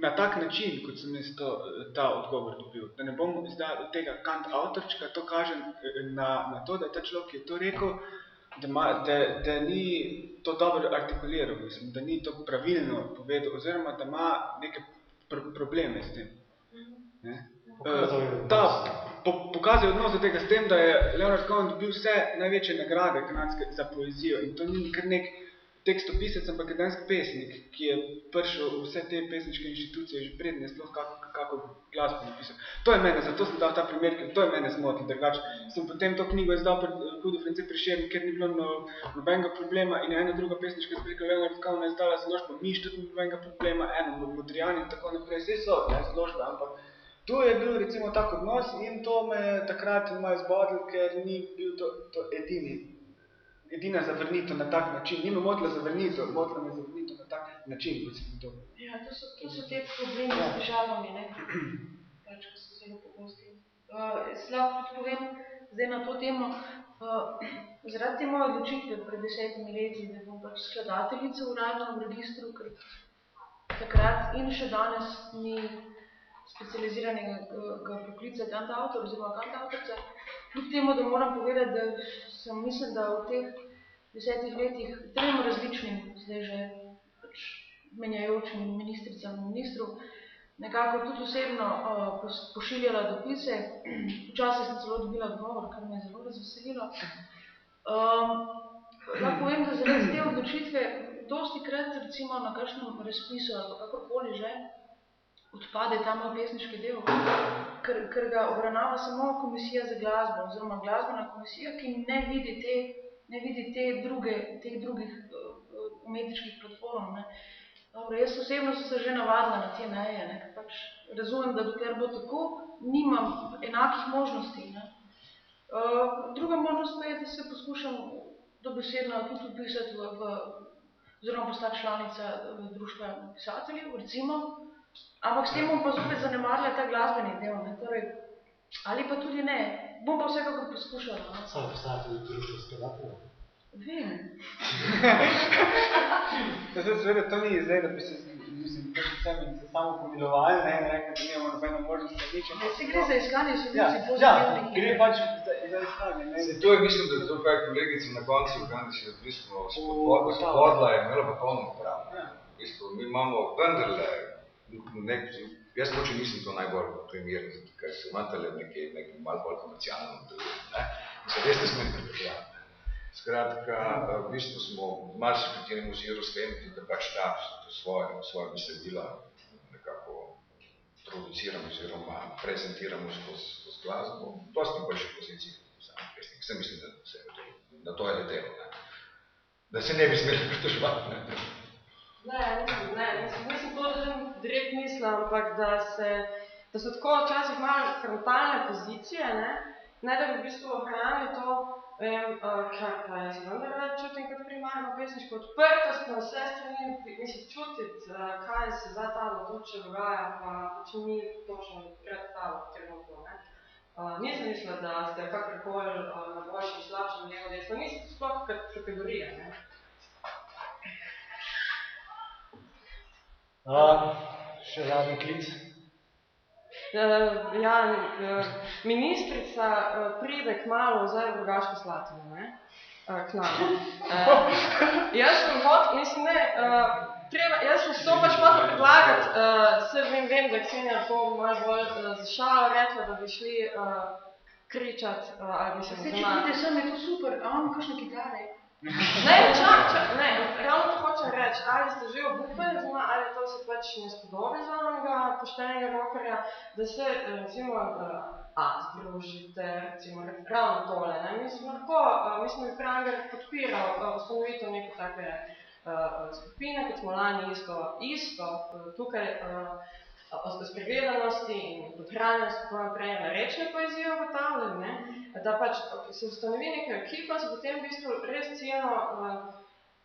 na tak način, kot sem jaz to, ta odgovor dobil, da ne bomo izdali od tega kant avtorčka, to kaže na, na to, da je ta človek, ki je to rekel, da, ma, da, da ni to dobro artikuliral, mislim, da ni to pravilno povedal, oziroma da ima neke pr probleme s tem. Ne? Pokazal je Eh, odnos. Da, po, pokazal je odnos do tega s tem, da je Leonard Cohen dobil vse največje nagrade kanadske za poezijo in to ni kar nek tekstopisec, ampak je dansk pesnik, ki je prišel v vse te pesniške inštitucije že prednje, sploh kako, kako glasbo napisal. To je mene, zato sem dal ta primer, ker to je mene zmotil, drugače sem potem to knjigo izdal pred Hudo France Prešeren, ker ni bilo no, nobenega problema in ena druga pesniška zbirka Leonard je izdala založbo Miš, tudi ni nobenega problema, eno Modrijan in tako naprej, vse so ne, založbe, ampak Tu je bil recimo tak odnos in to me takrat malo zbodlo, ker ni bil to, to edini, edina zavrnitev na tak način. Ni me motila zavrnitev, motila me zavrnitev na tak način, to. Ja, to so, to so te problemi s težavami, ne? Pač, ko so zelo pogosti. Uh, jaz lahko tudi povem zdaj na to temo, uh, zaradi te moje odločitve pred desetimi leti, da bom pač skladateljica v registru, ker takrat in še danes ni specializiranega uh, poklica kantavtor oziroma kantavtorica. Kljub temu, da moram povedati, da sem mislim, da v teh desetih letih trem različnim, zdaj že pač menjajočim ministricam in ministru, nekako tudi osebno uh, pošiljala dopise. Včasih sem celo dobila odgovor, kar me je zelo razveselilo. Um, lahko povem, da zaradi te odločitve dosti krat recimo na kakšnem razpisu ali kakorkoli že odpade ta moj pesniški del, ker, ker ga obravnava samo komisija za glasbo oziroma glasbena komisija, ki ne vidi te, ne vidi te druge, teh drugih uh, umetniških platform. Ne. Dobro, jaz osebno sem se že navadila na te meje, ne, ker pač razumem, da dokler bo tako, nimam enakih možnosti. Ne. Uh, druga možnost pa je, da se poskušam dobesedno tudi upisati v, v oziroma postati članica društva pisateljev, recimo, ampak s tem bom pa zopet zanemarila ta glasbeni del, ne, torej, ali pa tudi ne, bom pa vsekakor poskušala. No. Samo postati tudi društvo skladateljev. Vem. To se seveda to ni zdaj, da bi se mislim, da bi se samo pomilovali, ne, ne rekel, da nimamo nobeno možnost nič. Ne, se gre za iskanje Ja, solucij ja, pozitivnih. gre pač za, za iskanje, ne. Se, to je, mislim, da to, kaj kolegica na koncu, Ugandi si v bistvu Spodbodla. spodbodla, je imela pa polno prav. Ja. V bistvu, mi imamo vendarle, nek, jaz moče nisem to najbolj primeren, zato ker se vendarle nekaj, nekaj malo bolj komercialno deluje, ne. In se res ne sme pridržati. Skratka, v bistvu smo marsikaterem oziru s tem, da pač ta svoje, svoje besedila nekako produciramo oziroma prezentiramo skozi, skozi glasbo. Dosti boljši poziciji kot sam pesnik. Sem mislim, da se to, da to je letelo, ne. Da se ne bi smeli pritoževati, ne. Mislim, ne, mislim, mislim to, da direkt mislila, ampak da se, da so tako včasih malo frontalne pozicije, ne, ne da bi v bistvu ohranili to, vem, uh, kar pa jaz vendar čutim kot primarno pesniško odprtost na vse strani, mislim čutiti, uh, kaj se za ta odločje dogaja, pa pač ni točno predstavo trenutno, ne. Uh, nisem mislila, da ste kakorkoli uh, na boljšem, slabšem delu desno, niste sploh kategorija, ne. Uh, še zadnji klic. Uh, ja, uh, ministrica uh, pride k malu zdaj v Rogaško Slatino, ne? Uh, k nam. Uh, jaz sem hot, mislim, ne, uh, treba, jaz sem to pač hotel predlagati, uh, se vem, vem, da Ksenija to malo bolj uh, za šalo rekla, da bi šli uh, kričat, uh, ali mislim, Saj, če doma. pride sem, je to super, a imamo kakšne kitare? Ne, čak, čak, ne, ravno to hočem reči, ali ste že obupali doma, ali to se pač ne spodobi za onega poštenega rokerja, da se, eh, recimo, uh, a, združite, recimo, ravno tole, ne, mi smo lahko, uh, mi smo Pranger podpiral ustanovitev neke take uh, skupine, kot smo lani isto, isto tukaj uh, o spregledanosti in podhranjenosti tako naprej na rečne poezije ugotavljali, ne, da pač se ustanovi neka ekipa, se potem v bistvu res ciljno uh,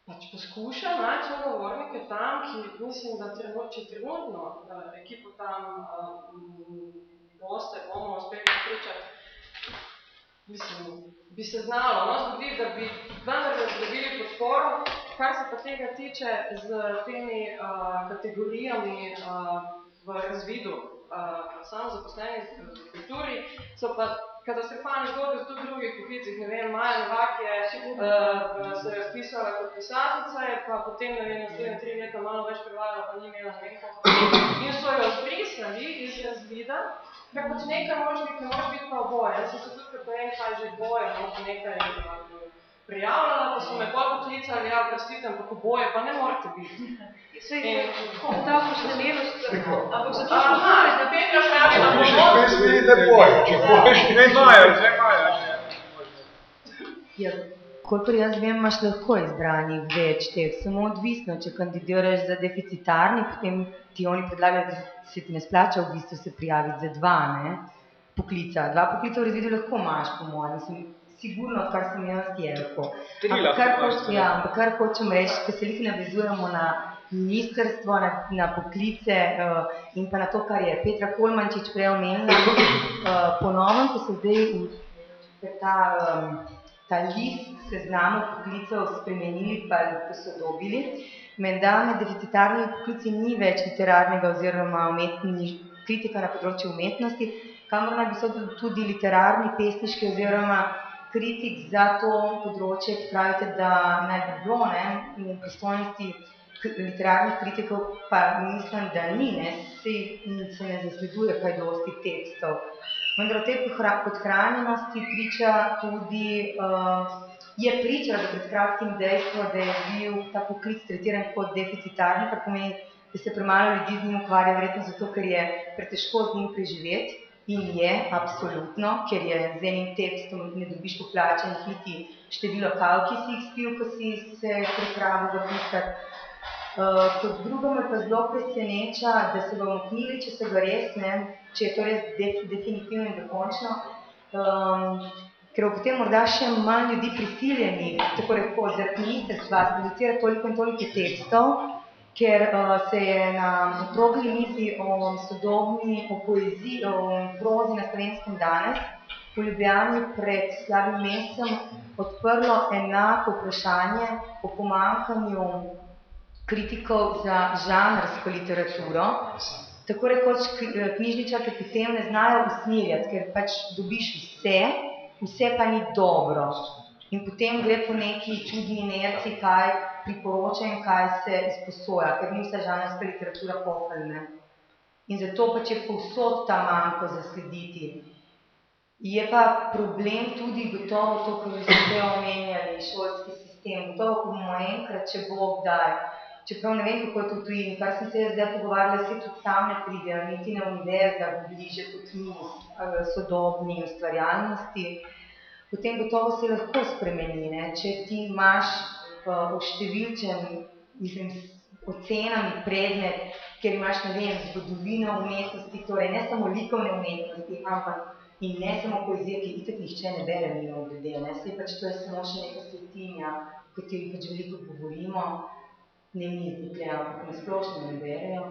pač poskuša najti sogovornike tam, ki mislim, da trenut, če trenutno uh, ekipo tam uh, boste, bomo uspeli pričati, mislim, bi se znalo, no, zgodi, da bi vendar dobili podporo, kar se pa tega tiče z temi uh, kategorijami uh, v razvidu uh, samozaposlenih v kulturi, so pa katastrofalne zgodbe v tudi drugih poklicih, ne vem, Maja Novak je uh, se je spisala kot pisateljica, je pa potem, ne vem, naslednje tri leta malo več prevajala, pa ni imela ne vem koliko. In so jo zbrisali iz razvida, ker pač nekaj moraš biti, ne moraš biti pa oboje. Jaz sem se tudi, kot vem, kaj že boje, no, nekaj uh, prijavljala, pa so me bolj poklicali, ja, prostite, ampak oboje pa ne morate biti. Sej, ta poslemelost, ampak zato Aha, da Petra pravi, da Pišeš bo pesmi, ne boj, če boješ, Ne imajo, že imajo. Ja, kolikor jaz vem, imaš lahko izbranih več teh, samo odvisno, če kandidiraš za deficitarni, potem ti oni predlagajo, da se ti ne splača v bistvu se prijaviti za dva ne, poklica. Dva poklica v razredu lahko imaš, po mojem, mislim, sigurno, kar sem jaz je lahko. Tri Ampak lahko kar, imaš, hoč, ja, ampak kar hočem reči, ko se liki navezujemo na ministrstvo, na, na poklice uh, in pa na to, kar je Petra Kolmančič prej omenila, uh, ponovno, ko se zdaj ta, um, ta list seznamov poklicev spremenili pa posodobili, menda med deficitarnimi poklici ni več literarnega oziroma umetni, kritika na področju umetnosti, kamor naj bi so tudi literarni, pesniški oziroma kritik za to področje, ki pravite, da naj bi bilo ne, v pristojnosti literarnih kritikov, pa mislim, da ni, ne, se, se ne zasleduje kaj dosti tekstov. Vendar o tej podhranjenosti priča tudi uh, je pričala do pred kratkim dejstvo, da je bil ta poklic tretiran kot deficitarni, kar pomeni, da se premalo ljudi z njim ukvarja, verjetno zato, ker je pretežko z njim preživeti. In je, absolutno, ker je z enim tekstom ne dobiš poplačanih niti število kav, ki si jih spil, ko si se pripravil zapisati. Uh, kot drugo me pa zelo preseneča, da se bomo knjili, če se ga res, ne, če je to res def, definitivno in dokončno, um, ker bo potem morda še manj ljudi prisiljeni, tako rekoč, zaradi ministrstva, sproducirati toliko in toliko tekstov, ker uh, se je na okrogli mizi o sodobni, o poeziji, o prozi na slovenskem danes v Ljubljani pred slabim mesecem odprlo enako vprašanje o pomankanju kritikov za žanrsko literaturo. Tako rekoč knjižničarke potem ne znajo usmerjati, ker pač dobiš vse, vse pa ni dobro. In potem gre po neki čudni inerci, kaj priporoča in kaj se izposoja, ker ni vsa žanrska literatura pohvalna. In zato pač je povsod ta manjko zaslediti. Je pa problem tudi gotovo to, kar ste omenjali, šolski sistem. Gotovo, ko bomo enkrat, če bo kdaj, čeprav ne vem, kako je to v tujini, kar sem se jaz zdaj pogovarjala, se tudi tam ne pridejo, niti na univerzah bliže kot mi sodobni ustvarjalnosti, potem gotovo se lahko spremeni, ne? če ti imaš uh, oštevilčen, mislim, ocenami predmet, ker imaš, ne vem, zgodovino umetnosti, torej ne samo likovne umetnosti, ampak in ne samo poezije, ki itak nihče ne bere mimo grede, ne, se pač to je samo še neka svetinja, o kateri pač veliko govorimo, ne mi tukaj, ampak na splošno ne berejo.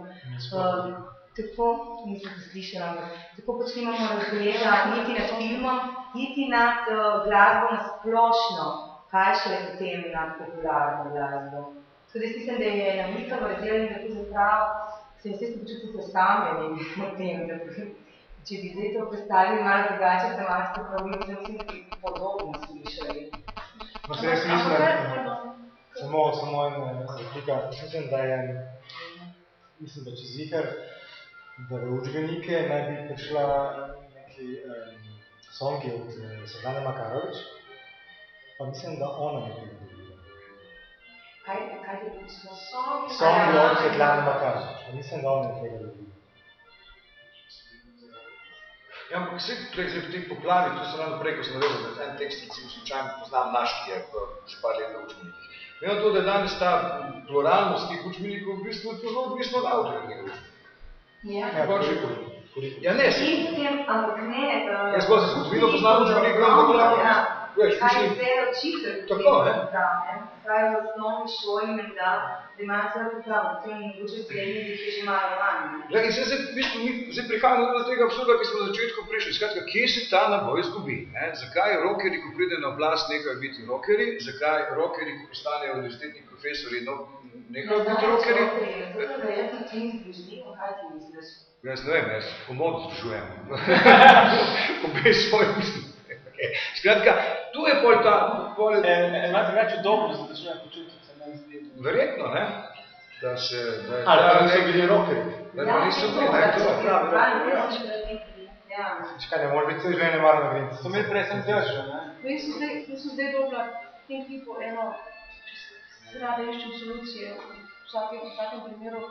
Uh, tako, nisem se slišala, ampak tako pač nimamo razgleda niti nad filmom, niti nad uh, glasbo na splošno, kaj šele potem nad popularno glasbo. Tako da mislim, da je namikavo razdeljen, da pravzaprav se vse se počutite osamljeni o tem, da če bi zdaj to predstavili malo drugače tematsko pravilo, se mislim, da bi podobno slišali. No, se jaz mislim, samo, samo ena replika, mislim, da je, mislim, da če zihar, da v učbenike naj bi prišla neki um, songi od uh, Svetlane Makarovič, pa mislim, da ona ne bi. Kaj, kaj je prišlo? Songi od Svetlane Makarovič, pa mislim, da ona ne dobila. Ja, ampak vse prej, v tej poplavi, to sem ravno prej, ko sem navezal, da en tekst, recimo, slučajno poznam naš, ki je v par let v učbenikih. Vem to, da je danes ta pluralnost teh učbenikov v bistvu zelo odvisno od avtorja tega Ja. Ja, koliko- Ja, ne, se, In potem, ampak ne, Jaz skozi zgodovino poznam učbenik, vem, da bo ja. Veš, Kaj je zdaj učitelj Tako, ne? ne? Zdaj v osnovni šoli menda, da ima celo pripravo, to je mogoče srednji, da jih je že malo manj. Glej, in zdaj, v bistvu, mi zdaj prihajamo do tega absurda, ki smo na začetku prišli. Skratka, kje se ta naboj izgubi? Ne? Zakaj rokeri, ko pride na oblast, nehajo biti rokeri? Zakaj rokeri, ko postanejo univerzitetni profesori, no, nehajo biti rokeri? Zato verjetno ti ni združljivo, kaj ti misliš? Jaz ne vem, jaz komod združujem. Obe svoje mislim. Skratka, tu je pol ta, pol, Ima drugače dobro za začne počutiti, se meni zdi. verjetno, ne? Da se, da je Ali pa ta niso bili rokeri. Da pa niso bili, ne, to je. Ja. Čakaj, ne more biti vse žene mar na grinci. To mi prej sem držal, ne? Jaz sem zdaj, zdaj dobila tem hipu eno, če se rada iščem solucije v vsakem, v vsakem primeru,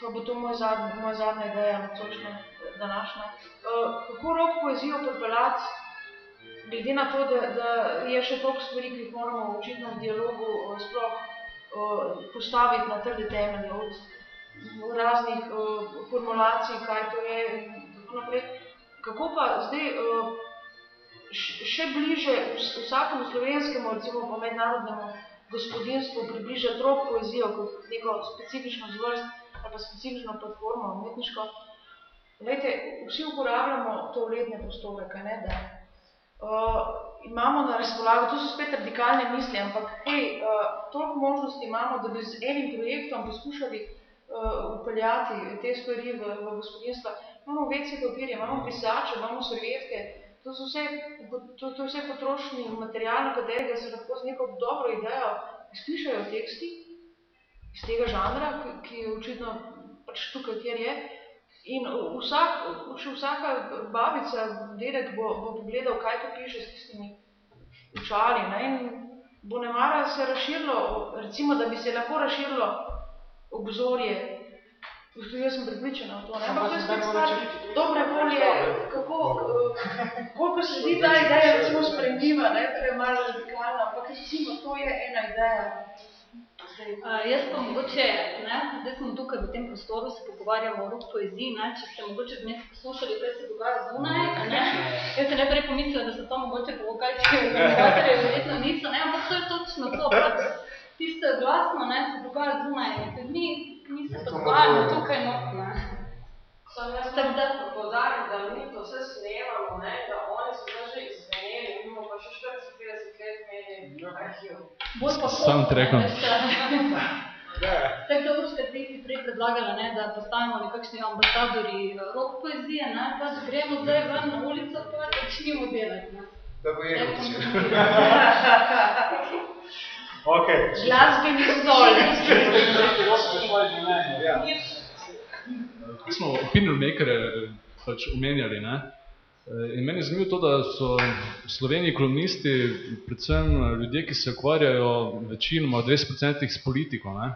pa bo to moja zadnja, moja zadnja ideja, nocojšnja, današnja. Uh, kako rok poezijo pripeljati, glede na to, da, da je še toliko stvari, ki jih moramo v očitnem dialogu uh, sploh uh, postaviti na trde temelje, od raznih formulacij, kaj to je in tako naprej. Kako pa zdaj še bliže vs- vsakemu slovenskemu, recimo pa mednarodnemu gospodinstvu približati rok poezijo kot neko specifično zvrst ali pa specifično platformo umetniško. Glejte, vsi uporabljamo to uredne prostore, kaj ne, da uh, imamo na razpolago, to so spet radikalne misli, ampak hej, uh, toliko možnosti imamo, da bi z enim projektom poskušali uh, upeljati te stvari v, v gospodinstva. Imamo vece papirje, imamo pisače, imamo servietke, to, so vse, to, to je vse potrošni material, na katerega se lahko z neko dobro idejo izpišajo teksti iz tega žanra, ki, ki je očitno pač tukaj, kjer je. In vsak, še vsaka babica, dedek bo, bo pogledal, kaj to piše s tistimi učali. Ne? In bo nemara se razširilo, recimo, da bi se lahko razširilo obzorje. Tudi jaz sem pripričana v to, ne? Ampak to je spet stvar dobre volje, kako, eh, koliko se zdi ta ideja recimo spremljiva, ne? Ker je malo radikalna, ampak recimo to je ena ideja. Uh, jaz pa mogoče, ne, zdaj smo tukaj v tem prostoru, se pogovarjamo o rock poeziji, ne, če ste mogoče vmes poslušali, kaj se dogaja zunaj, a ne, jaz sem najprej pomislila, da so to mogoče provokački organizatorji, verjetno niso, ne, ampak to je točno to, pač tisto glasno, ne, se dogaja zunaj, med mi, mi se pa dogajamo tukaj not, ne. Sam jaz Tako da- sem poudaril, da mi to vse snemamo, ne, da oni so že izveneli, Sam foto, ne, trekam. veš, Tako da Urška, ti si prej predlagala, ne, da postanemo nekakšni ambasadori eh, rock poezije, ne, pač gremo zdaj ven na ulico, pa začnimo delati, ne. Da bo je Ok, Glasbeni stol. ja. Ko smo opinion makere eh, pač omenjali, ne? Eh, in meni je zanimivo to, da so v Sloveniji kolumnisti predvsem eh, ljudje, ki se ukvarjajo večinoma v 20% s politiko. Ne?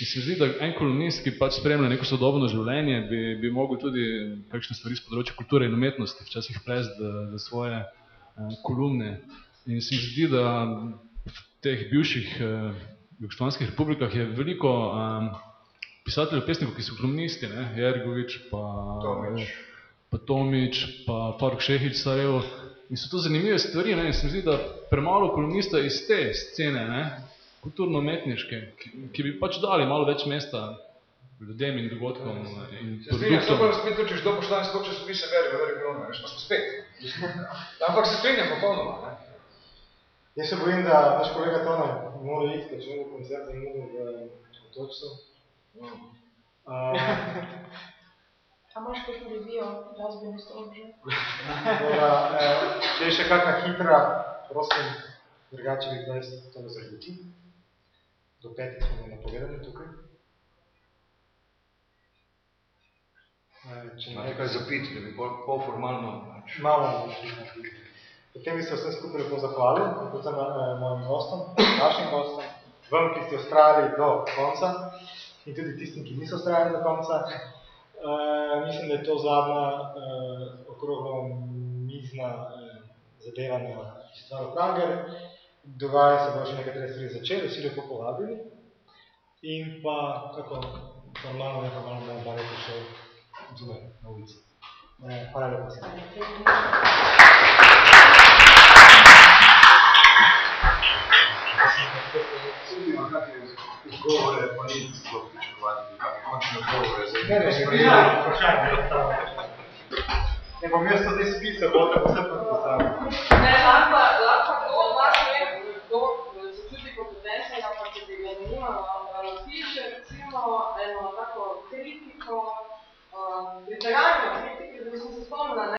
In se mi zdi, da en kolumnist, ki pač spremlja neko sodobno življenje, bi, bi mogel tudi kakšne stvari z področja kulture in umetnosti včasih plesti v svoje eh, kolumne. In se mi zdi, da v teh bivših eh, jugoslovanskih republikah je veliko eh, pisateljev, pesnikov, ki so kolumnisti, ne? Jergovič, pa Tomič. Pa Tomič, pa Faruk Šehić Sarajevo. In so to zanimive stvari, ne? in se mi zdi, da premalo kolumnista iz te scene, ne? kulturno-umetniške, ki, ki bi pač dali malo več mesta ljudem in dogodkom in Se strinjam, to produktom. pa spet to, če kdo poštane sploh časopise bere, v regionu, veš, pa smo spet. Ampak se strinjam popolnoma, ne. Jaz se bojim, da naš kolega Tone mora iti, ker če ne bo koncert zamudil v otočcu. Uh, A imaš kakšno revijo že? Dobra, eh, če je še kakšna hitra, prosim, drugače bi zdaj to zaključil. Do petih smo napovedali tukaj. Eh, Če ne, nekaj zapiti, da bi pol, pol formalno. pač. Malo Potem bi se vse skupaj lepo zahvalil, predvsem eh, mojim gostom, našim gostom, vam, ki ste ustrajali do konca in tudi tistim, ki niso ustrajali do konca. Eh, mislim, da je to zadnja eh, okroglo mizna eh, zadeva na festivalu Pranger. Dogaja se bo še nekatere stvari začeli, vsi lepo povabili. In pa, kako normalno, neformalno bomo pa lepo šel zunaj na ulici. Eh, hvala lepo. vsem. Tudi imam končno odgovore. Ne, ne, ne, ne, ne, bom jaz to zdaj spisa, bote pa vse podpisali. Ne, lahko, lahko kdo od vas ve, kdo se čuti kompetenčnega, pa če bi ga zanima, piše recimo eno tako kritiko, um, literarno